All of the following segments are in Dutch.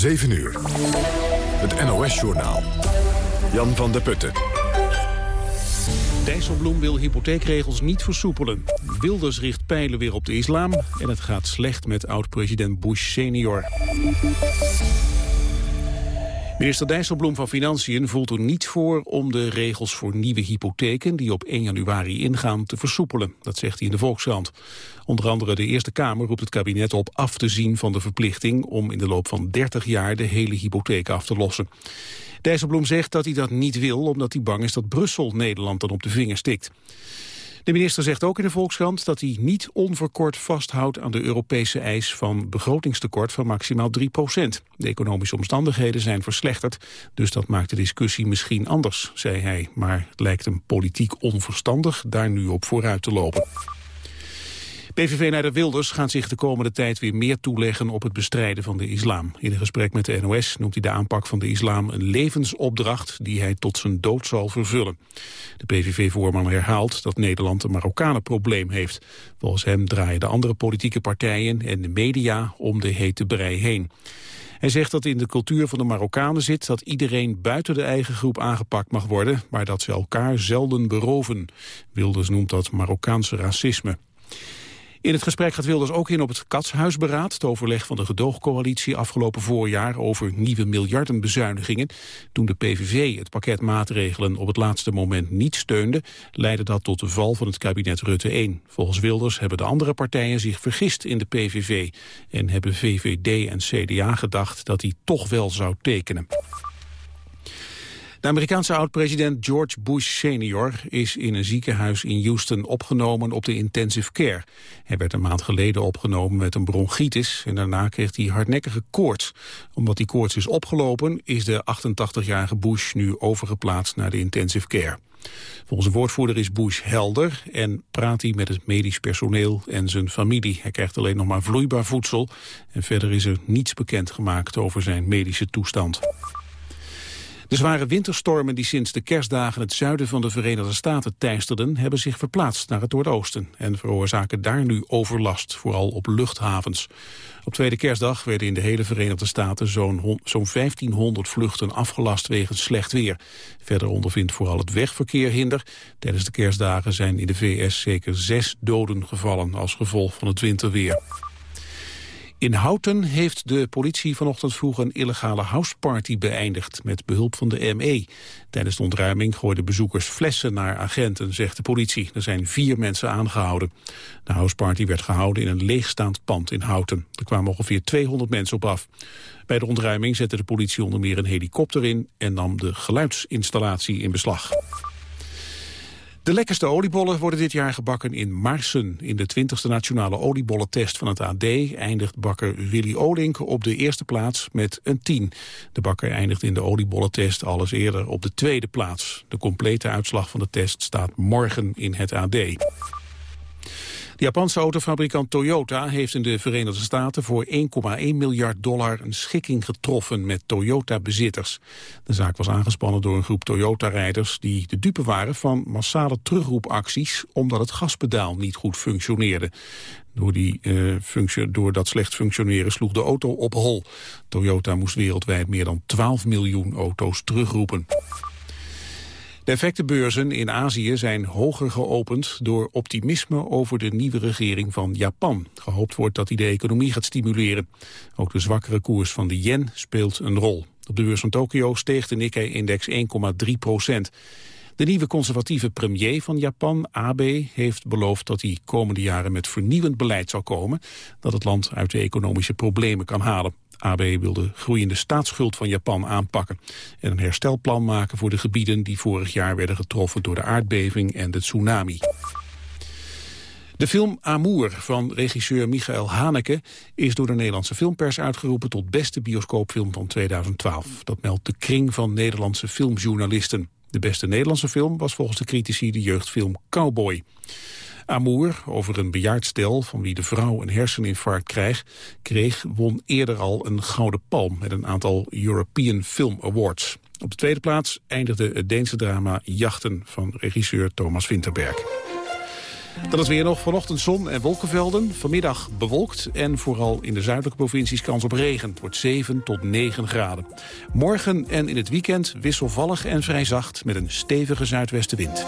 7 uur. Het NOS-journaal. Jan van der Putten. Dijsselbloem wil hypotheekregels niet versoepelen. Wilders richt pijlen weer op de islam. En het gaat slecht met oud-president Bush senior. Minister Dijsselbloem van Financiën voelt er niets voor om de regels voor nieuwe hypotheken die op 1 januari ingaan te versoepelen. Dat zegt hij in de Volkskrant. Onder andere de Eerste Kamer roept het kabinet op af te zien van de verplichting om in de loop van 30 jaar de hele hypotheek af te lossen. Dijsselbloem zegt dat hij dat niet wil omdat hij bang is dat Brussel Nederland dan op de vinger stikt. De minister zegt ook in de Volkskrant dat hij niet onverkort vasthoudt aan de Europese eis van begrotingstekort van maximaal 3 procent. De economische omstandigheden zijn verslechterd, dus dat maakt de discussie misschien anders, zei hij. Maar het lijkt hem politiek onverstandig daar nu op vooruit te lopen. PVV-leider Wilders gaat zich de komende tijd weer meer toeleggen op het bestrijden van de islam. In een gesprek met de NOS noemt hij de aanpak van de islam een levensopdracht die hij tot zijn dood zal vervullen. De PVV-voorman herhaalt dat Nederland een Marokkanenprobleem heeft. Volgens hem draaien de andere politieke partijen en de media om de hete brei heen. Hij zegt dat in de cultuur van de Marokkanen zit dat iedereen buiten de eigen groep aangepakt mag worden, maar dat ze elkaar zelden beroven. Wilders noemt dat Marokkaanse racisme. In het gesprek gaat Wilders ook in op het Katshuisberaad, het overleg van de gedoogcoalitie afgelopen voorjaar over nieuwe miljardenbezuinigingen. Toen de PVV het pakket maatregelen op het laatste moment niet steunde, leidde dat tot de val van het kabinet Rutte 1. Volgens Wilders hebben de andere partijen zich vergist in de PVV en hebben VVD en CDA gedacht dat hij toch wel zou tekenen. De Amerikaanse oud-president George Bush senior is in een ziekenhuis in Houston opgenomen op de intensive care. Hij werd een maand geleden opgenomen met een bronchitis en daarna kreeg hij hardnekkige koorts. Omdat die koorts is opgelopen is de 88-jarige Bush nu overgeplaatst naar de intensive care. Volgens een woordvoerder is Bush helder en praat hij met het medisch personeel en zijn familie. Hij krijgt alleen nog maar vloeibaar voedsel en verder is er niets bekend gemaakt over zijn medische toestand. De zware winterstormen die sinds de kerstdagen het zuiden van de Verenigde Staten teisterden, hebben zich verplaatst naar het noordoosten en veroorzaken daar nu overlast, vooral op luchthavens. Op tweede kerstdag werden in de hele Verenigde Staten zo'n zo 1500 vluchten afgelast wegens slecht weer. Verder ondervindt vooral het wegverkeer hinder. Tijdens de kerstdagen zijn in de VS zeker zes doden gevallen als gevolg van het winterweer. In Houten heeft de politie vanochtend vroeg een illegale houseparty beëindigd met behulp van de ME. Tijdens de ontruiming gooiden bezoekers flessen naar agenten, zegt de politie. Er zijn vier mensen aangehouden. De houseparty werd gehouden in een leegstaand pand in Houten. Er kwamen ongeveer 200 mensen op af. Bij de ontruiming zette de politie onder meer een helikopter in en nam de geluidsinstallatie in beslag. De lekkerste oliebollen worden dit jaar gebakken in Marsen. In de 20e nationale oliebollentest van het AD eindigt bakker Willy Olink op de eerste plaats met een 10. De bakker eindigt in de oliebollentest alles eerder op de tweede plaats. De complete uitslag van de test staat morgen in het AD. De Japanse autofabrikant Toyota heeft in de Verenigde Staten voor 1,1 miljard dollar een schikking getroffen met Toyota-bezitters. De zaak was aangespannen door een groep Toyota-rijders die de dupe waren van massale terugroepacties omdat het gaspedaal niet goed functioneerde. Door, die, uh, door dat slecht functioneren sloeg de auto op hol. Toyota moest wereldwijd meer dan 12 miljoen auto's terugroepen. De effectenbeurzen in Azië zijn hoger geopend door optimisme over de nieuwe regering van Japan. Gehoopt wordt dat hij de economie gaat stimuleren. Ook de zwakkere koers van de yen speelt een rol. Op de beurs van Tokio steeg de Nikkei-index 1,3 procent. De nieuwe conservatieve premier van Japan, Abe, heeft beloofd dat hij komende jaren met vernieuwend beleid zal komen, dat het land uit de economische problemen kan halen. Abe wil de groeiende staatsschuld van Japan aanpakken en een herstelplan maken voor de gebieden die vorig jaar werden getroffen door de aardbeving en de tsunami. De film Amour van regisseur Michael Haneke is door de Nederlandse filmpers uitgeroepen tot beste bioscoopfilm van 2012. Dat meldt de kring van Nederlandse filmjournalisten. De beste Nederlandse film was volgens de critici de jeugdfilm Cowboy. Amour, over een bejaard stel van wie de vrouw een herseninfarct krijgt, kreeg, won eerder al een gouden palm met een aantal European Film Awards. Op de tweede plaats eindigde het Deense drama Jachten van regisseur Thomas Winterberg. Dan is weer nog vanochtend zon en wolkenvelden. Vanmiddag bewolkt en vooral in de zuidelijke provincies kans op regen. Het wordt 7 tot 9 graden. Morgen en in het weekend wisselvallig en vrij zacht... met een stevige zuidwestenwind.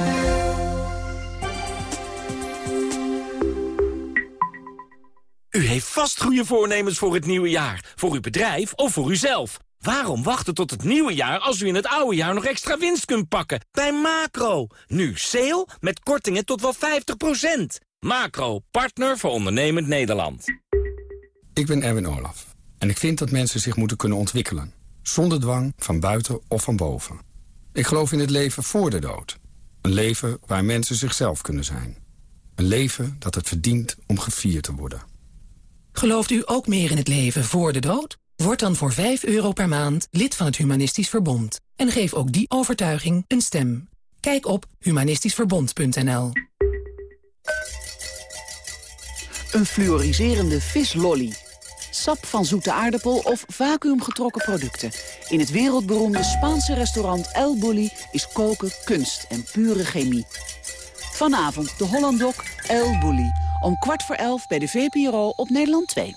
U heeft vast goede voornemens voor het nieuwe jaar. Voor uw bedrijf of voor uzelf. Waarom wachten tot het nieuwe jaar als u in het oude jaar nog extra winst kunt pakken? Bij Macro. Nu sale met kortingen tot wel 50%. Macro, partner voor ondernemend Nederland. Ik ben Erwin Olaf. En ik vind dat mensen zich moeten kunnen ontwikkelen. Zonder dwang, van buiten of van boven. Ik geloof in het leven voor de dood. Een leven waar mensen zichzelf kunnen zijn. Een leven dat het verdient om gevierd te worden. Gelooft u ook meer in het leven voor de dood? Word dan voor 5 euro per maand lid van het Humanistisch Verbond. En geef ook die overtuiging een stem. Kijk op humanistischverbond.nl Een fluoriserende vislolly. Sap van zoete aardappel of vacuümgetrokken producten. In het wereldberoemde Spaanse restaurant El Bulli is koken kunst en pure chemie. Vanavond de Hollandok El Bulli. Om kwart voor elf bij de VPRO op Nederland 2.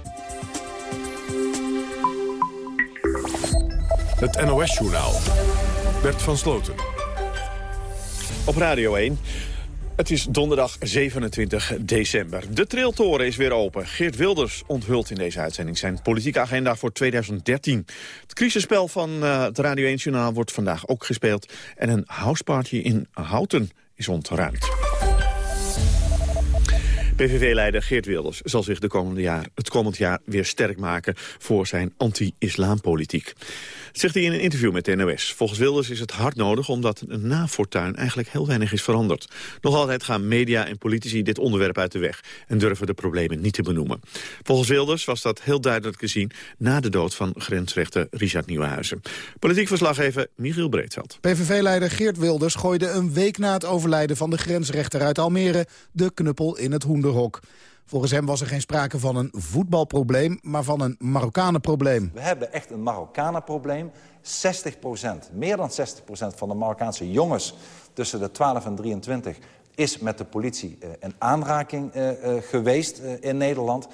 Het NOS-journaal. Bert van Sloten. Op Radio 1. Het is donderdag 27 december. De triltoren is weer open. Geert Wilders onthult in deze uitzending zijn politieke agenda voor 2013. Het crisisspel van uh, het Radio 1-journaal wordt vandaag ook gespeeld. En een houseparty in Houten is ontruimd. PVV-leider Geert Wilders zal zich de komende jaar, het komend jaar weer sterk maken voor zijn anti-islampolitiek zegt hij in een interview met NOS. Volgens Wilders is het hard nodig omdat na Fortuin eigenlijk heel weinig is veranderd. Nog altijd gaan media en politici dit onderwerp uit de weg... en durven de problemen niet te benoemen. Volgens Wilders was dat heel duidelijk te zien... na de dood van grensrechter Richard Nieuwenhuizen. Politiek verslaggever Michiel Breedveld. PVV-leider Geert Wilders gooide een week na het overlijden van de grensrechter uit Almere... de knuppel in het hoenderhok. Volgens hem was er geen sprake van een voetbalprobleem, maar van een Marokkanenprobleem. We hebben echt een Marokkanenprobleem. 60% meer dan 60% van de Marokkaanse jongens tussen de 12 en 23 is met de politie uh, in aanraking uh, uh, geweest in Nederland.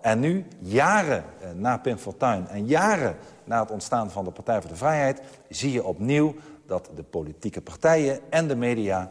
en nu, jaren na Pim Fortuyn en jaren na het ontstaan van de Partij voor de Vrijheid... zie je opnieuw dat de politieke partijen en de media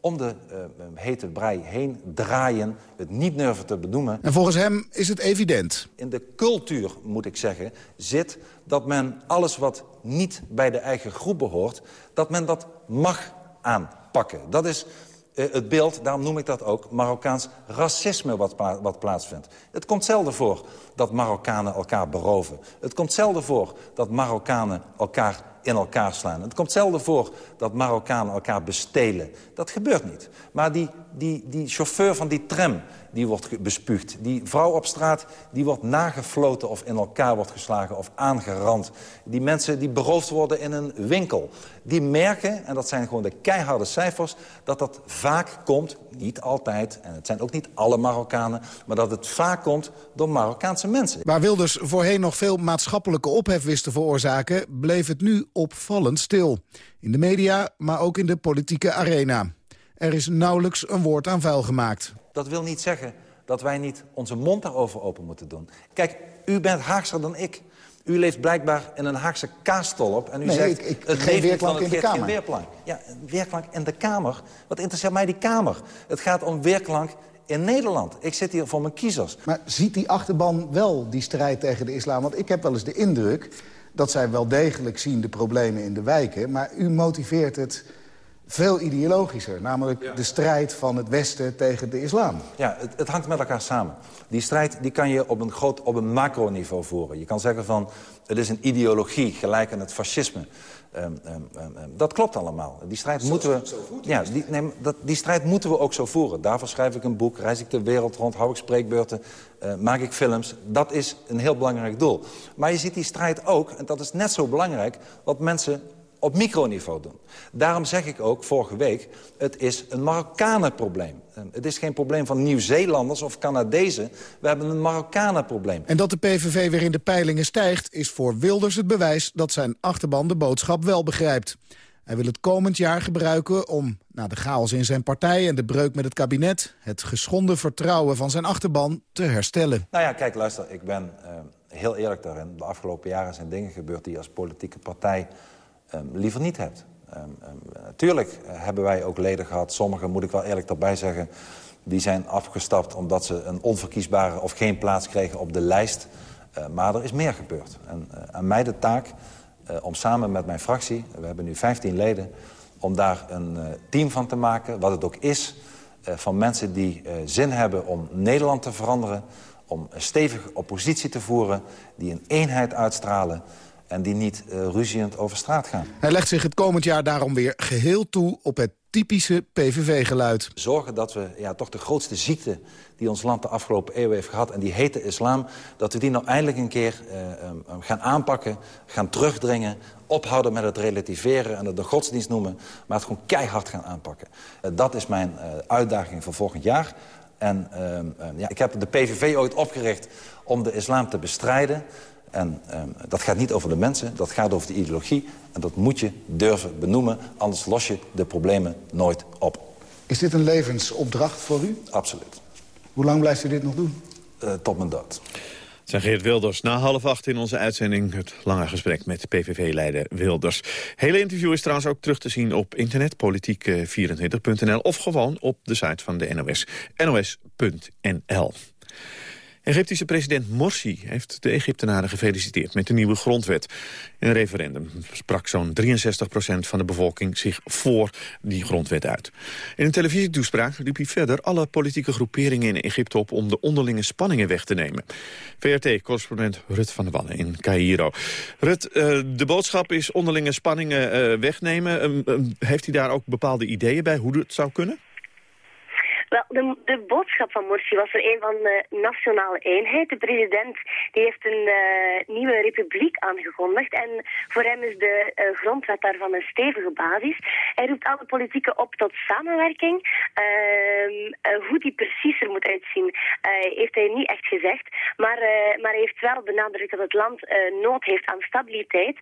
om de uh, hete brei heen draaien, het niet durven te benoemen. En volgens hem is het evident. In de cultuur, moet ik zeggen, zit dat men alles wat niet bij de eigen groep behoort... dat men dat mag aanpakken. Dat is uh, het beeld, daarom noem ik dat ook, Marokkaans racisme wat, pla wat plaatsvindt. Het komt zelden voor dat Marokkanen elkaar beroven. Het komt zelden voor dat Marokkanen elkaar in elkaar slaan. Het komt zelden voor dat Marokkanen elkaar bestelen. Dat gebeurt niet. Maar die, die, die chauffeur van die tram die wordt bespuugd. Die vrouw op straat die wordt nagefloten of in elkaar wordt geslagen of aangerand. Die mensen die beroofd worden in een winkel. Die merken, en dat zijn gewoon de keiharde cijfers... dat dat vaak komt, niet altijd, en het zijn ook niet alle Marokkanen... maar dat het vaak komt door Marokkaanse mensen. Waar Wilders voorheen nog veel maatschappelijke ophef wist te veroorzaken... bleef het nu opvallend stil. In de media, maar ook in de politieke arena. Er is nauwelijks een woord aan vuil gemaakt. Dat wil niet zeggen dat wij niet onze mond daarover open moeten doen. Kijk, u bent Haagser dan ik. U leeft blijkbaar in een Haagse kaastolp en u nee, zegt... Ik, ik, het geen weerklank in de Kamer. Ja, weerklank in de Kamer. Wat interesseert mij die Kamer? Het gaat om weerklank in Nederland. Ik zit hier voor mijn kiezers. Maar ziet die achterban wel die strijd tegen de islam? Want ik heb wel eens de indruk dat zij wel degelijk zien de problemen in de wijken... maar u motiveert het veel ideologischer. Namelijk de strijd van het Westen tegen de islam. Ja, het, het, hangt met elkaar samen. Die strijd die kan je op een, groot, op een macroniveau voeren. Je kan zeggen van, het is een ideologie, gelijk aan het fascisme. Um, um, um, dat klopt allemaal. Die strijd, moeten we, ja, die, nee, dat, die strijd moeten we ook zo voeren. Daarvoor schrijf ik een boek, reis ik de wereld rond, hou ik spreekbeurten, uh, maak ik films. Dat is een heel belangrijk doel. Maar je ziet die strijd ook, en dat is net zo belangrijk... wat mensen op microniveau doen. Daarom zeg ik ook vorige week, het is een Marokkanenprobleem. Het is geen probleem van Nieuw-Zeelanders of Canadezen. We hebben een Marokkanenprobleem. En dat de PVV weer in de peilingen stijgt... is voor Wilders het bewijs dat zijn achterban de boodschap wel begrijpt. Hij wil het komend jaar gebruiken om, na de chaos in zijn partij... en de breuk met het kabinet, het geschonden vertrouwen van zijn achterban te herstellen. Nou ja, kijk, luister, ik ben uh, heel eerlijk daarin. De afgelopen jaren zijn dingen gebeurd die als politieke partij um, liever niet hebt. Um, natuurlijk hebben wij ook leden gehad, sommigen moet ik wel eerlijk daarbij zeggen... die zijn afgestapt omdat ze een onverkiesbare of geen plaats kregen op de lijst. Uh, maar er is meer gebeurd. En uh, aan mij de taak uh, om samen met mijn fractie, we hebben nu 15 leden... om daar een team van te maken, wat het ook is... van mensen die zin hebben om Nederland te veranderen... om een stevige oppositie te voeren, die een eenheid uitstralen en die niet uh, ruziend over straat gaan. Hij legt zich het komend jaar daarom weer geheel toe op het typische PVV-geluid. Zorgen dat we ja, toch de grootste ziekte die ons land de afgelopen eeuw heeft gehad... en die heet de islam, dat we die nou eindelijk een keer uh, um, gaan aanpakken... gaan terugdringen, ophouden met het relativeren en het de godsdienst noemen... maar het gewoon keihard gaan aanpakken. Uh, dat is mijn uitdaging voor volgend jaar. En ja, ik heb de PVV ooit opgericht om de islam te bestrijden... En um, dat gaat niet over de mensen, dat gaat over de ideologie. En dat moet je durven benoemen, anders los je de problemen nooit op. Is dit een levensopdracht voor u? Absoluut. Hoe lang blijft u dit nog doen? Uh, tot mijn dood. Zijn Geert Wilders na half acht in onze uitzending... het lange gesprek met PVV-leider Wilders. hele interview is trouwens ook terug te zien op internet... politiek24.nl of gewoon op de site van de NOS. nos.nl. Egyptische president Morsi heeft de Egyptenaren gefeliciteerd met de nieuwe grondwet. In een referendum sprak zo'n 63% van de bevolking zich voor die grondwet uit. In een televisietoespraak riep hij verder alle politieke groeperingen in Egypte op om de onderlinge spanningen weg te nemen. VRT-correspondent Rut van der Wallen in Cairo. Rut, uh, de boodschap is onderlinge spanningen uh, wegnemen. Uh, heeft hij daar ook bepaalde ideeën bij hoe het zou kunnen? Wel, de, de boodschap van Morsi was er een van de nationale eenheid. De president die heeft een uh, nieuwe republiek aangekondigd. En voor hem is de uh, grondwet daarvan een stevige basis. Hij roept alle politieken op tot samenwerking. Uh, hoe die precies er moet uitzien, heeft hij niet echt gezegd. Maar, maar hij heeft wel benadrukt dat het land nood heeft aan stabiliteit.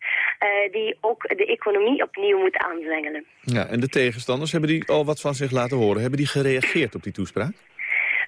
die ook de economie opnieuw moet aanzwengelen. Ja, en de tegenstanders, hebben die al wat van zich laten horen? Hebben die gereageerd op die toespraak?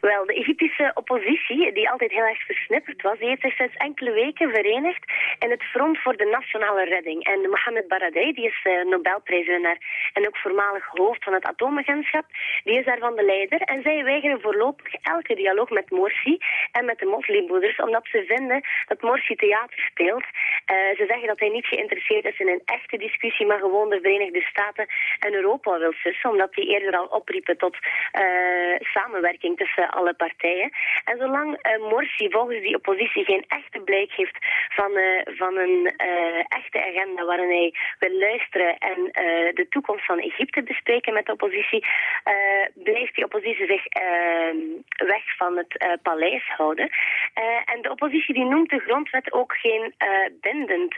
Wel, de Egyptische oppositie, die altijd heel erg versnipperd was, die heeft zich sinds enkele weken verenigd in het Front voor de Nationale Redding. En Mohamed Baradei, die is uh, Nobelprijswinnaar en ook voormalig hoofd van het atoomagentschap, die is daarvan de leider. En zij weigeren voorlopig elke dialoog met Morsi en met de moslimbroeders, omdat ze vinden dat Morsi theater speelt. Uh, ze zeggen dat hij niet geïnteresseerd is in een echte discussie, maar gewoon de Verenigde Staten en Europa wil sussen, omdat die eerder al opriepen tot uh, samenwerking tussen alle partijen. En zolang uh, Morsi volgens die oppositie geen echte blijk heeft van, uh, van een uh, echte agenda waarin hij wil luisteren en de toekomst van Egypte bespreken met de oppositie, blijft die oppositie zich weg van het paleis houden. en de oppositie die noemt de grondwet ook geen bindend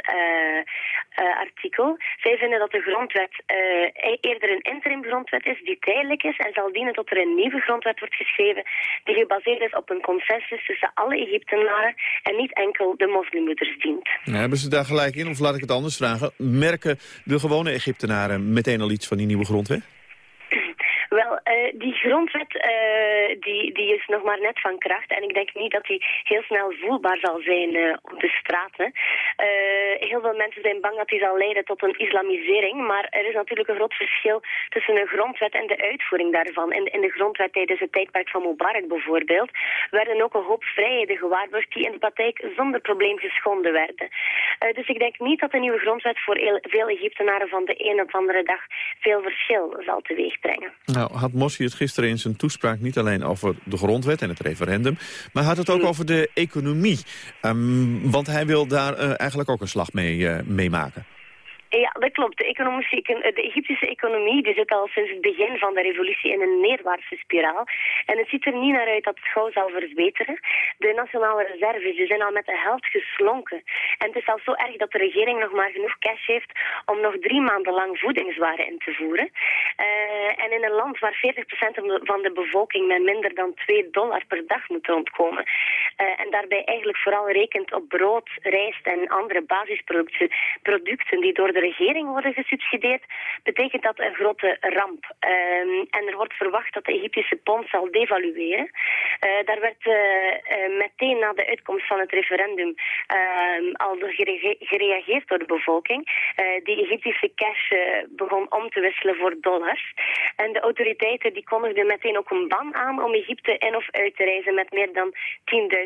artikel. Zij vinden dat de grondwet e-, eerder een interim grondwet is die tijdelijk is en zal dienen tot er een nieuwe grondwet wordt geschreven die gebaseerd is op een consensus tussen alle Egyptenaren en niet enkel de moslimbroeders dient. Ja, hebben ze daar gelijk in, of laat ik het anders vragen, merken de gewone Egyptenaren meteen al iets van die nieuwe grondwet? Wel, uh, die grondwet uh, die, die is nog maar net van kracht. En ik denk niet dat die heel snel voelbaar zal zijn uh, op de straten. heel veel mensen zijn bang dat die zal leiden tot een islamisering. Maar er is natuurlijk een groot verschil tussen een grondwet en de uitvoering daarvan. In, in de grondwet tijdens het tijdperk van Mubarak bijvoorbeeld... werden ook een hoop vrijheden gewaarborgd die in de praktijk zonder probleem geschonden werden. dus ik denk niet dat de nieuwe grondwet voor veel Egyptenaren van de een op andere dag veel verschil zal teweeg brengen. Nou, had Mossi het gisteren in zijn toespraak niet alleen over de grondwet en het referendum, maar had het ook hm. over de economie. Um, want hij wil daar uh, eigenlijk ook een slag mee, uh, mee maken. Ja, dat klopt. De, economische, de Egyptische economie die zit al sinds het begin van de revolutie in een neerwaartse spiraal. En het ziet er niet naar uit dat het gauw zal verbeteren. De nationale reserves die zijn al met de helft geslonken. En het is al zo erg dat de regering nog maar genoeg cash heeft om nog drie maanden lang voedingswaren in te voeren. Uh, en in een land waar 40% van de bevolking met minder dan 2 dollar per dag moet rondkomen. Uh, en daarbij eigenlijk vooral rekent op brood, rijst en andere basisproducten producten die door de regering worden gesubsidieerd, betekent dat een grote ramp. Um, en er wordt verwacht dat de Egyptische pond zal devalueren. Uh, daar werd meteen na de uitkomst van het referendum ehm, al gere gereageerd door de bevolking. die Egyptische cash begon om te wisselen voor dollars. En de autoriteiten die kondigden meteen ook een ban aan om Egypte in of uit te reizen met meer dan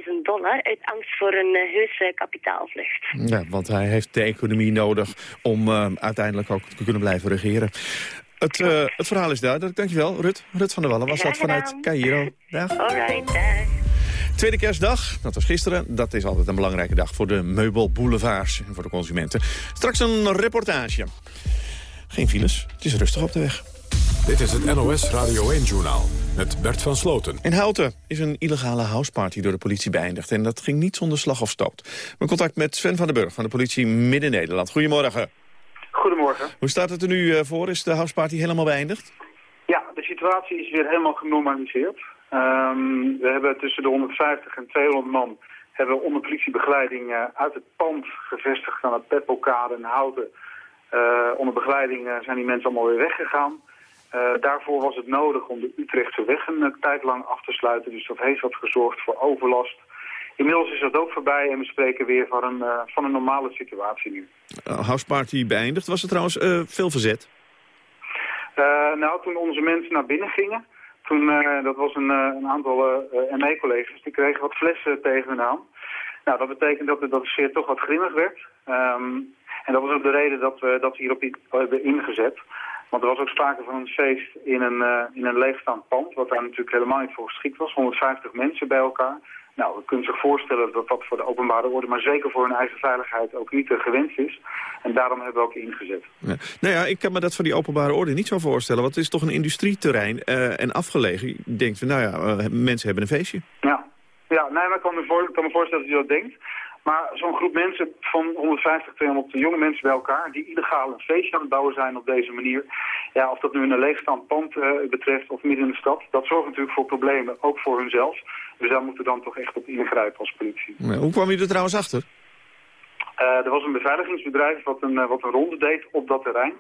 10.000 dollar uit angst voor een heuse kapitaalvlucht. Ja, want hij heeft de economie nodig om uh, uiteindelijk ook te kunnen blijven regeren. Het, uh, het verhaal is duidelijk. Dankjewel, Rut. Rut van der Wallen was dat vanuit Cairo. Dag. Alright, dag. Tweede kerstdag, dat was gisteren. Dat is altijd een belangrijke dag voor de meubelboulevards en voor de consumenten. Straks een reportage. Geen files, het is rustig op de weg. Dit is het NOS Radio 1-journaal met Bert van Sloten. In Houten is een illegale houseparty door de politie beëindigd. En dat ging niet zonder slag of stoot. We contact met Sven van den Burg van de politie Midden-Nederland. Goedemorgen. Goedemorgen. Hoe staat het er nu eh, voor? Is de houseparty helemaal beëindigd? Ja, de situatie is weer helemaal genormaliseerd. Um, we hebben tussen de 150 en 200 man hebben onder politiebegeleiding uh, uit het pand gevestigd aan het Peppelkade in Houten. Uh, onder begeleiding zijn die mensen allemaal weer weggegaan. Daarvoor was het nodig om de Utrechtse weg een tijd lang af te sluiten. Dus dat heeft wat gezorgd voor overlast Inmiddels is dat ook voorbij en we spreken weer van een, uh, van een normale situatie nu. Uh, houseparty beëindigd. Was er trouwens uh, veel verzet? nou, toen onze mensen naar binnen gingen, toen, dat was een, een aantal ME-collega's, die kregen wat flessen tegen hun aan. Nou, dat betekent dat, dat de sfeer toch wat grimmig werd. Um, en dat was ook de reden dat we, dat we hierop hebben ingezet. Want er was ook sprake van een feest in een, uh, in een leegstaand pand, wat daar natuurlijk helemaal niet voor geschikt was. 150 mensen bij elkaar. Nou, we kunnen zich voorstellen dat dat voor de openbare orde, maar zeker voor hun eigen veiligheid ook niet uh, gewenst is. En daarom hebben we ook ingezet. Ja. Nou ja, ik kan me dat voor die openbare orde niet zo voorstellen, want het is toch een industrieterrein uh, en afgelegen. Je denkt, nou ja, uh, mensen hebben een feestje. Ja, ja nee, maar ik kan me, voor, kan me voorstellen dat je dat denkt. Maar zo'n groep mensen van 150, 200 jonge mensen bij elkaar... die illegaal een feestje aan het bouwen zijn op deze manier... Ja, of dat nu een leegstaand pand uh, betreft of midden in de stad... dat zorgt natuurlijk voor problemen, ook voor hunzelf. Dus daar moeten we dan toch echt op ingrijpen als politie. hoe kwam je er trouwens achter? Uh, er was een beveiligingsbedrijf wat een, uh, wat een ronde deed op dat terrein.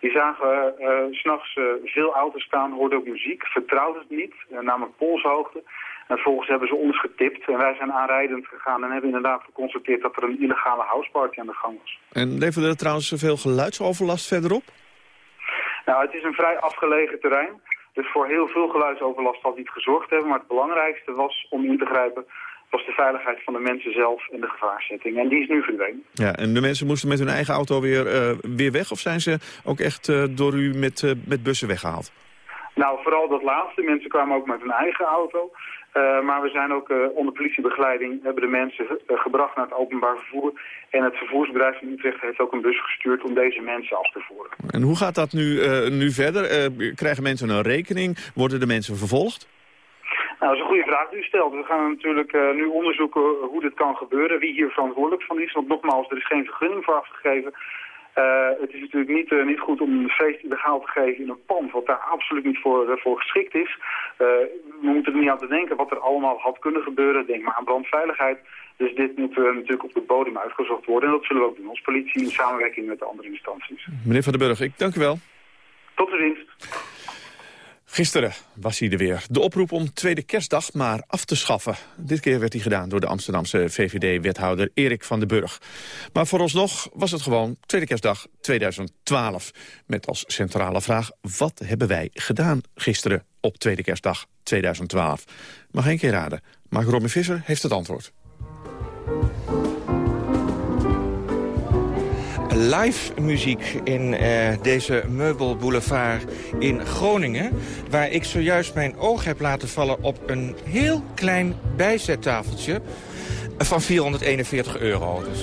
Die zagen uh, s'nachts veel auto's staan, hoorden ook muziek, vertrouwden het niet, namelijk polshoogte. En vervolgens hebben ze ons getipt en wij zijn aanrijdend gegaan en hebben inderdaad geconstateerd dat er een illegale houseparty aan de gang was. En leverde er trouwens veel geluidsoverlast verderop? Nou, het is een vrij afgelegen terrein. Dus voor heel veel geluidsoverlast had niet gezorgd hebben. Maar het belangrijkste was om in te grijpen was de veiligheid van de mensen zelf en de gevaarzetting. En die is nu verdwenen. Ja, en de mensen moesten met hun eigen auto weer, uh, weer weg? Of zijn ze ook echt uh, door u met, uh, met bussen weggehaald? Nou, vooral dat laatste. Mensen kwamen ook met hun eigen auto. Uh, maar we zijn ook uh, onder politiebegeleiding, hebben de mensen uh, gebracht naar het openbaar vervoer. En het vervoersbedrijf in Utrecht heeft ook een bus gestuurd om deze mensen af te voeren. En hoe gaat dat nu, nu verder? krijgen mensen een rekening? Worden de mensen vervolgd? Nou, dat is een goede vraag die u stelt. We gaan natuurlijk nu onderzoeken hoe dit kan gebeuren, wie hier verantwoordelijk van is. Want nogmaals, er is geen vergunning voor afgegeven. Uh, het is natuurlijk niet, uh, niet goed om een feest illegaal te geven in een pand wat daar absoluut niet voor, uh, voor geschikt is. we moeten er niet aan te denken wat er allemaal had kunnen gebeuren. Denk maar aan brandveiligheid. Dus dit moet natuurlijk op de bodem uitgezocht worden. En dat zullen we ook doen als politie in samenwerking met de andere instanties. Meneer Van den Burg, ik dank u wel. Tot de dienst. Gisteren was hij er weer. De oproep om tweede kerstdag maar af te schaffen. Dit keer werd hij gedaan door de Amsterdamse VVD-wethouder Erik van den Burg. Maar vooralsnog was het gewoon tweede kerstdag 2012. Met als centrale vraag, wat hebben wij gedaan gisteren op tweede kerstdag 2012? Mag één keer raden. Maar Robin Visser heeft het antwoord. Live muziek in uh, deze meubelboulevard in Groningen... waar ik zojuist mijn oog heb laten vallen op een heel klein bijzettafeltje van 441 euro. Dus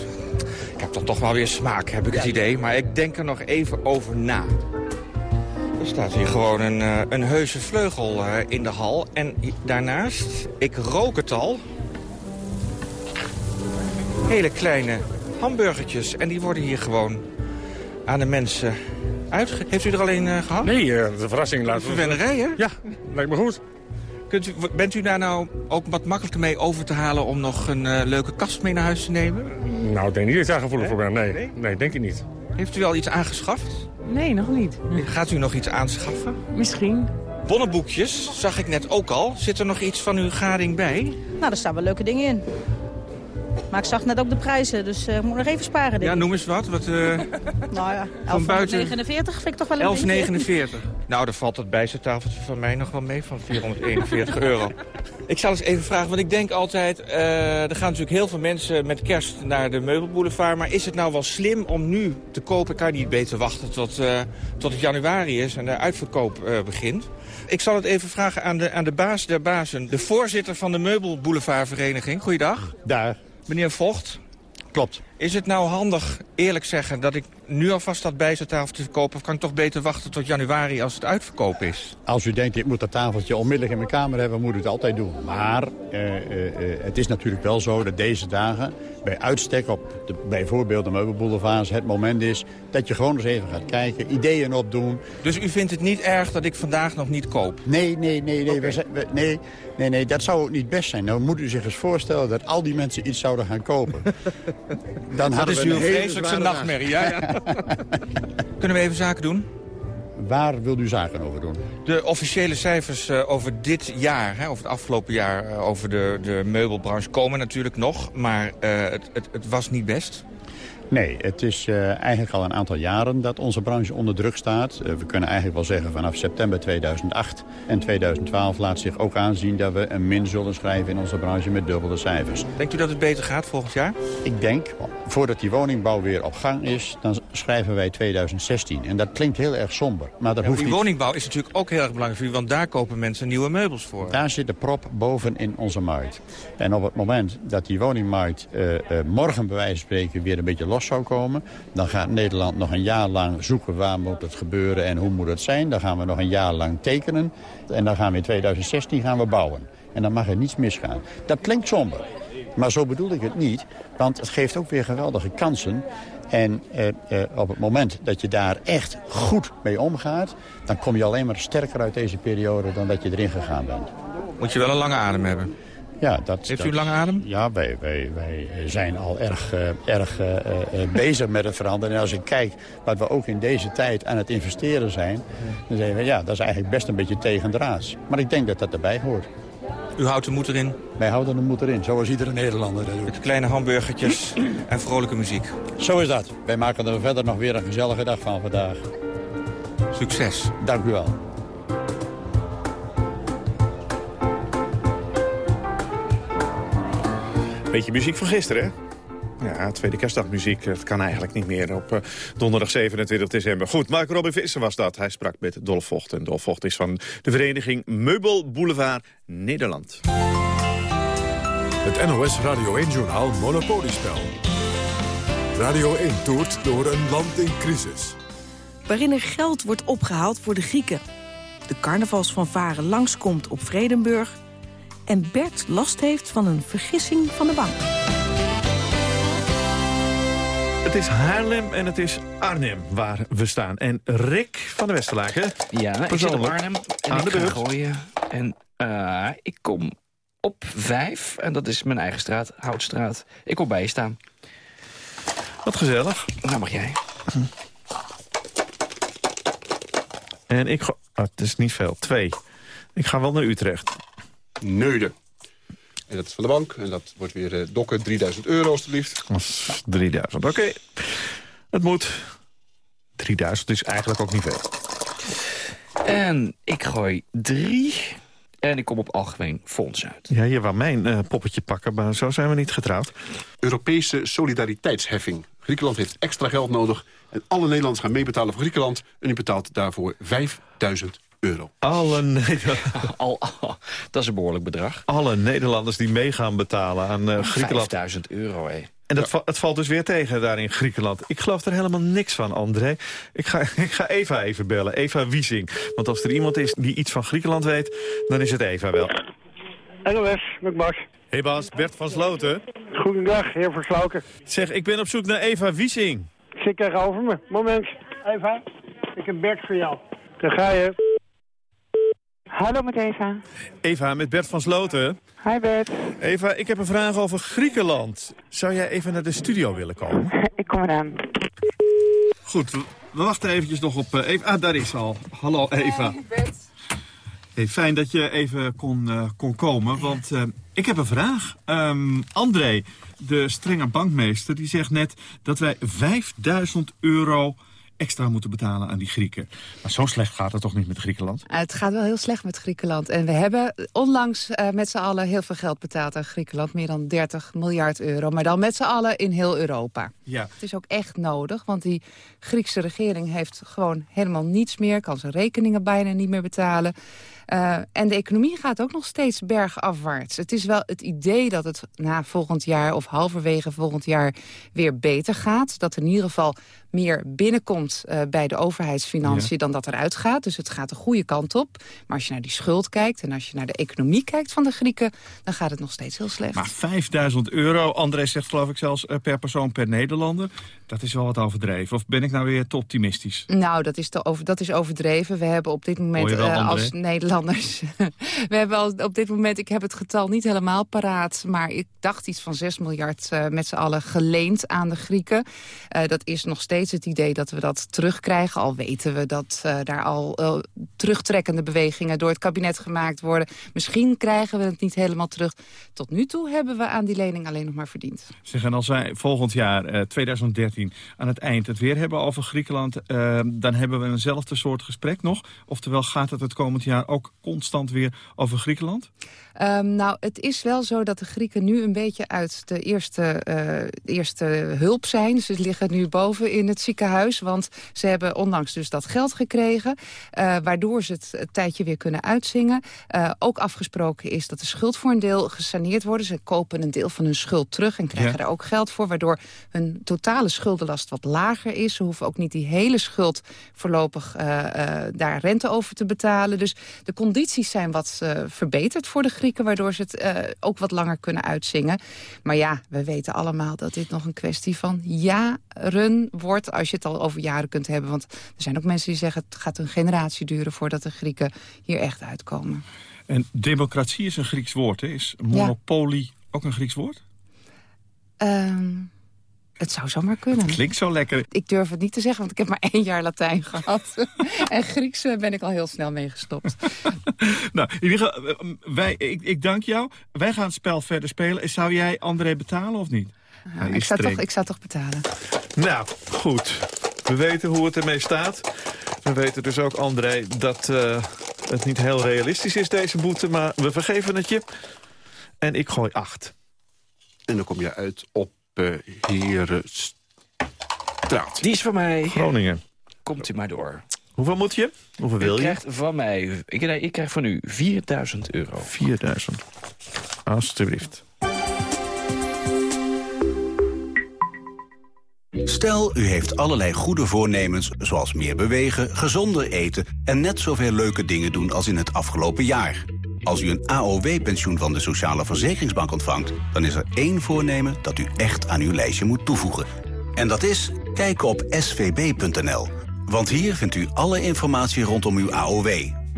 ik heb dan toch wel weer smaak, heb ik het idee. Maar ik denk er nog even over na. Er staat hier gewoon een, uh, een heuse vleugel uh, in de hal. En daarnaast, ik rook het al... hele kleine hamburgertjes. En die worden hier gewoon aan de mensen uitge... Heeft u er alleen uh, gehad? Nee, uh, de verrassing laat... Verwennerij, hè? Ja, lijkt me goed. Kunt u, bent u daar nou ook wat makkelijker mee over te halen... om nog een uh, leuke kast mee naar huis te nemen? Nou, ik denk niet dat ik daar gevoelig voor ben. Nee, nee, nee denk ik niet. Heeft u al iets aangeschaft? Nee, nog niet. Gaat u nog iets aanschaffen? Misschien. Bonnenboekjes zag ik net ook al. Zit er nog iets van uw gading bij? Nou, daar staan wel leuke dingen in. Maar ik zag net ook de prijzen, dus uh, ik moet nog even sparen. Denk ja, noem eens wat. wat uh, nou ja, 11,49 buiten... vind ik toch wel een 11,49. Nou, dan valt het bijzettafeltje van mij nog wel mee van 441 euro. Ik zal eens even vragen, want ik denk altijd... Uh, er gaan natuurlijk heel veel mensen met kerst naar de meubelboulevard... maar is het nou wel slim om nu te kopen? Kan je niet beter wachten tot, uh, tot het januari is en de uitverkoop uh, begint? Ik zal het even vragen aan de, aan de baas der bazen. De voorzitter van de meubelboulevardvereniging. Goeiedag. Daar. Meneer Vocht. Klopt. Is het nou handig, eerlijk zeggen, dat ik nu alvast dat bijzettafeltje verkoop... of kan ik toch beter wachten tot januari als het uitverkoop is? Als u denkt, ik moet dat tafeltje onmiddellijk in mijn kamer hebben... moet u het altijd doen. Maar uh, uh, het is natuurlijk wel zo dat deze dagen bij uitstek op de, bijvoorbeeld de meubelboulevards... het moment is dat je gewoon eens even gaat kijken, ideeën opdoen. Dus u vindt het niet erg dat ik vandaag nog niet koop? Nee, nee, nee, nee, okay. we, we, nee, nee, nee, dat zou ook niet best zijn. Nou moet u zich eens voorstellen dat al die mensen iets zouden gaan kopen. Dan dat is uw vreselijkste nachtmerrie, ja, ja. Kunnen we even zaken doen? Waar wilt u zaken over doen? De officiële cijfers uh, over dit jaar, hè, over het afgelopen jaar... Uh, over de, de meubelbranche komen natuurlijk nog, maar uh, het, het, het was niet best. Nee, het is uh, eigenlijk al een aantal jaren dat onze branche onder druk staat. Uh, we kunnen eigenlijk wel zeggen vanaf september 2008 en 2012 laat zich ook aanzien dat we een min zullen schrijven in onze branche met dubbele cijfers. Denkt u dat het beter gaat volgend jaar? Ik denk, voordat die woningbouw weer op gang is, dan schrijven wij 2016. En dat klinkt heel erg somber. Maar dat ja, hoeft die niet... woningbouw is natuurlijk ook heel erg belangrijk voor u, want daar kopen mensen nieuwe meubels voor. Daar zit de prop boven in onze markt. En op het moment dat die woningmarkt uh, morgen bij wijze van spreken weer een beetje los zou komen... dan gaat Nederland nog een jaar lang zoeken waar moet het gebeuren en hoe moet het zijn. Dan gaan we nog een jaar lang tekenen. En dan gaan we in 2016 gaan we bouwen. En dan mag er niets misgaan. Dat klinkt somber. Maar zo bedoel ik het niet. Want het geeft ook weer geweldige kansen. En eh, eh, op het moment dat je daar echt goed mee omgaat... dan kom je alleen maar sterker uit deze periode dan dat je erin gegaan bent. Moet je wel een lange adem hebben? Ja, dat, Heeft dat, u lange adem? Ja, wij, wij, wij zijn al erg, uh, erg uh, uh, bezig met het veranderen. En als ik kijk wat we ook in deze tijd aan het investeren zijn... dan zeggen we, ja, dat is eigenlijk best een beetje tegendraads. Maar ik denk dat dat erbij hoort. U houdt de moed erin? Wij houden de moed erin, zoals iedere Nederlander dat doet. Met kleine hamburgertjes en vrolijke muziek. Zo is dat. Wij maken er verder nog weer een gezellige dag van vandaag. Succes. Dank u wel. Beetje muziek van gisteren, hè? Ja, tweede kerstdagmuziek. Het kan eigenlijk niet meer op uh, donderdag 27 december. Goed, Mark Robin Visser was dat. Hij sprak met Dolf Vocht. En Dolf Vocht is van de vereniging Meubel Boulevard Nederland. Het NOS Radio 1-journaal Monopoliespel. Radio 1 toert door een land in crisis. Waarin er geld wordt opgehaald voor de Grieken. De carnavalsfanfare langskomt op Vredenburg en Bert last heeft van een vergissing van de bank. Het is Haarlem en het is Arnhem waar we staan. En Rick van der Westerlaken. Ja, ik zit op Arnhem en aan ik de ga gooien. En uh, ik kom op vijf. En dat is mijn eigen straat, Houtstraat. Ik kom bij je staan. Wat gezellig. Nou mag jij. En ik ga... ah, het is niet veel, twee. Ik ga wel naar Utrecht. Neuden. En dat is van de bank. En dat wordt weer uh, dokken 3000 euro alstublieft. 3000, oké. Het moet. 3000 is eigenlijk ook niet veel. En ik gooi drie. En ik kom op algemeen fonds uit. Ja, je wou mijn uh, poppetje pakken, maar zo zijn we niet getrouwd. Europese solidariteitsheffing. Griekenland heeft extra geld nodig. En alle Nederlanders gaan meebetalen voor Griekenland. En u betaalt daarvoor 5000 euro. Alle Nederlanders... Al, dat is een behoorlijk bedrag. Alle Nederlanders die mee gaan betalen aan uh, Griekenland. 5000 euro, hé. En dat ja. het valt dus weer tegen daar in Griekenland. Ik geloof er helemaal niks van, André. Ik ga, ik ga Eva even bellen, Eva Wiesing. Want als er iemand is die iets van Griekenland weet, dan is het Eva wel. NOS, met Max. Hey Bas, Bert van Sloten. Goedendag, heer Verslauken. Zeg, ik ben op zoek naar Eva Wiesing. Ik zit tegenover me. Moment. Eva, ik heb Bert voor jou. Daar ga je. Hallo met Eva. Eva, met Bert van Sloten. Hi Bert. Eva, ik heb een vraag over Griekenland. Zou jij even naar de studio willen komen? ik kom eraan. Goed, we wachten eventjes nog op uh, Eva. Ah, daar is ze al. Hallo Eva. Hey Bert. Hey, fijn dat je even kon, uh, kon komen, want uh, ik heb een vraag. Um, André, de strenge bankmeester, die zegt net dat wij 5000 euro extra moeten betalen aan die Grieken. Maar zo slecht gaat het toch niet met Griekenland? Het gaat wel heel slecht met Griekenland. En we hebben onlangs uh, met z'n allen heel veel geld betaald aan Griekenland. Meer dan 30 miljard euro. Maar dan met z'n allen in heel Europa. Ja. Het is ook echt nodig, want die Griekse regering heeft gewoon helemaal niets meer. Kan zijn rekeningen bijna niet meer betalen. Uh, en de economie gaat ook nog steeds bergafwaarts. Het is wel het idee dat het na volgend jaar of halverwege volgend jaar weer beter gaat. Dat er in ieder geval meer binnenkomt uh, bij de overheidsfinanciën ja. dan dat eruit gaat. Dus het gaat de goede kant op. Maar als je naar die schuld kijkt en als je naar de economie kijkt van de Grieken... dan gaat het nog steeds heel slecht. Maar 5000 euro, André zegt geloof ik zelfs uh, per persoon per Nederlander... dat is wel wat overdreven. Of ben ik nou weer te optimistisch? Nou, dat is, te over, dat is overdreven. We hebben op dit moment wel, uh, als Nederlanders... we hebben al, op dit moment, ik heb het getal niet helemaal paraat... maar ik dacht iets van 6 miljard met z'n allen geleend aan de Grieken. dat is nog steeds het idee dat we dat terugkrijgen. Al weten we dat uh, daar al terugtrekkende bewegingen door het kabinet gemaakt worden. Misschien krijgen we het niet helemaal terug. Tot nu toe hebben we aan die lening alleen nog maar verdiend. Zeg, en als wij volgend jaar, uh, 2013, aan het eind het weer hebben over Griekenland... dan hebben we eenzelfde soort gesprek nog? Oftewel, gaat het het komend jaar ook constant weer over Griekenland? Um, nou, het is wel zo dat de Grieken nu een beetje uit de eerste, uh, eerste hulp zijn. Ze liggen nu boven in het ziekenhuis, want ze hebben onlangs dus dat geld gekregen. Uh, waardoor ze het tijdje weer kunnen uitzingen. Uh, ook afgesproken is dat de schuld voor een deel gesaneerd wordt. Ze kopen een deel van hun schuld terug en krijgen ja. er ook geld voor. Waardoor hun totale schuldenlast wat lager is. Ze hoeven ook niet die hele schuld voorlopig daar rente over te betalen. Dus de condities zijn wat verbeterd voor de Grieken waardoor ze het uh, ook wat langer kunnen uitzingen. Maar ja, we weten allemaal dat dit nog een kwestie van jaren wordt... als je het al over jaren kunt hebben. Want er zijn ook mensen die zeggen... het gaat een generatie duren voordat de Grieken hier echt uitkomen. En democratie is een Grieks woord, hè? Is monopolie ja. ook een Grieks woord? Um... Het zou zomaar kunnen. Het klinkt zo lekker. Ik durf het niet te zeggen, want ik heb maar één jaar Latijn gehad. en Grieks ben ik al heel snel mee gestopt. nou, in ieder geval, wij, ik, ik dank jou. Wij gaan het spel verder spelen. Zou jij André betalen of niet? Ja, ik, zou toch, ik zou toch betalen. Nou, goed. We weten hoe het ermee staat. We weten dus ook, André, dat uh, het niet heel realistisch is, deze boete. Maar we vergeven het je. En ik gooi acht. En dan kom je uit op Herenstraat. Die is van mij. Groningen. Komt u maar door. Hoeveel moet je? Hoeveel wil u je? krijgt van mij, ik, ik krijg van u 4000 euro. 4000. Alsjeblieft. Stel, u heeft allerlei goede voornemens, zoals meer bewegen, gezonder eten... en net zoveel leuke dingen doen als in het afgelopen jaar. Als u een AOW-pensioen van de Sociale Verzekeringsbank ontvangt... dan is er één voornemen dat u echt aan uw lijstje moet toevoegen. En dat is kijken op svb.nl. Want hier vindt u alle informatie rondom uw AOW.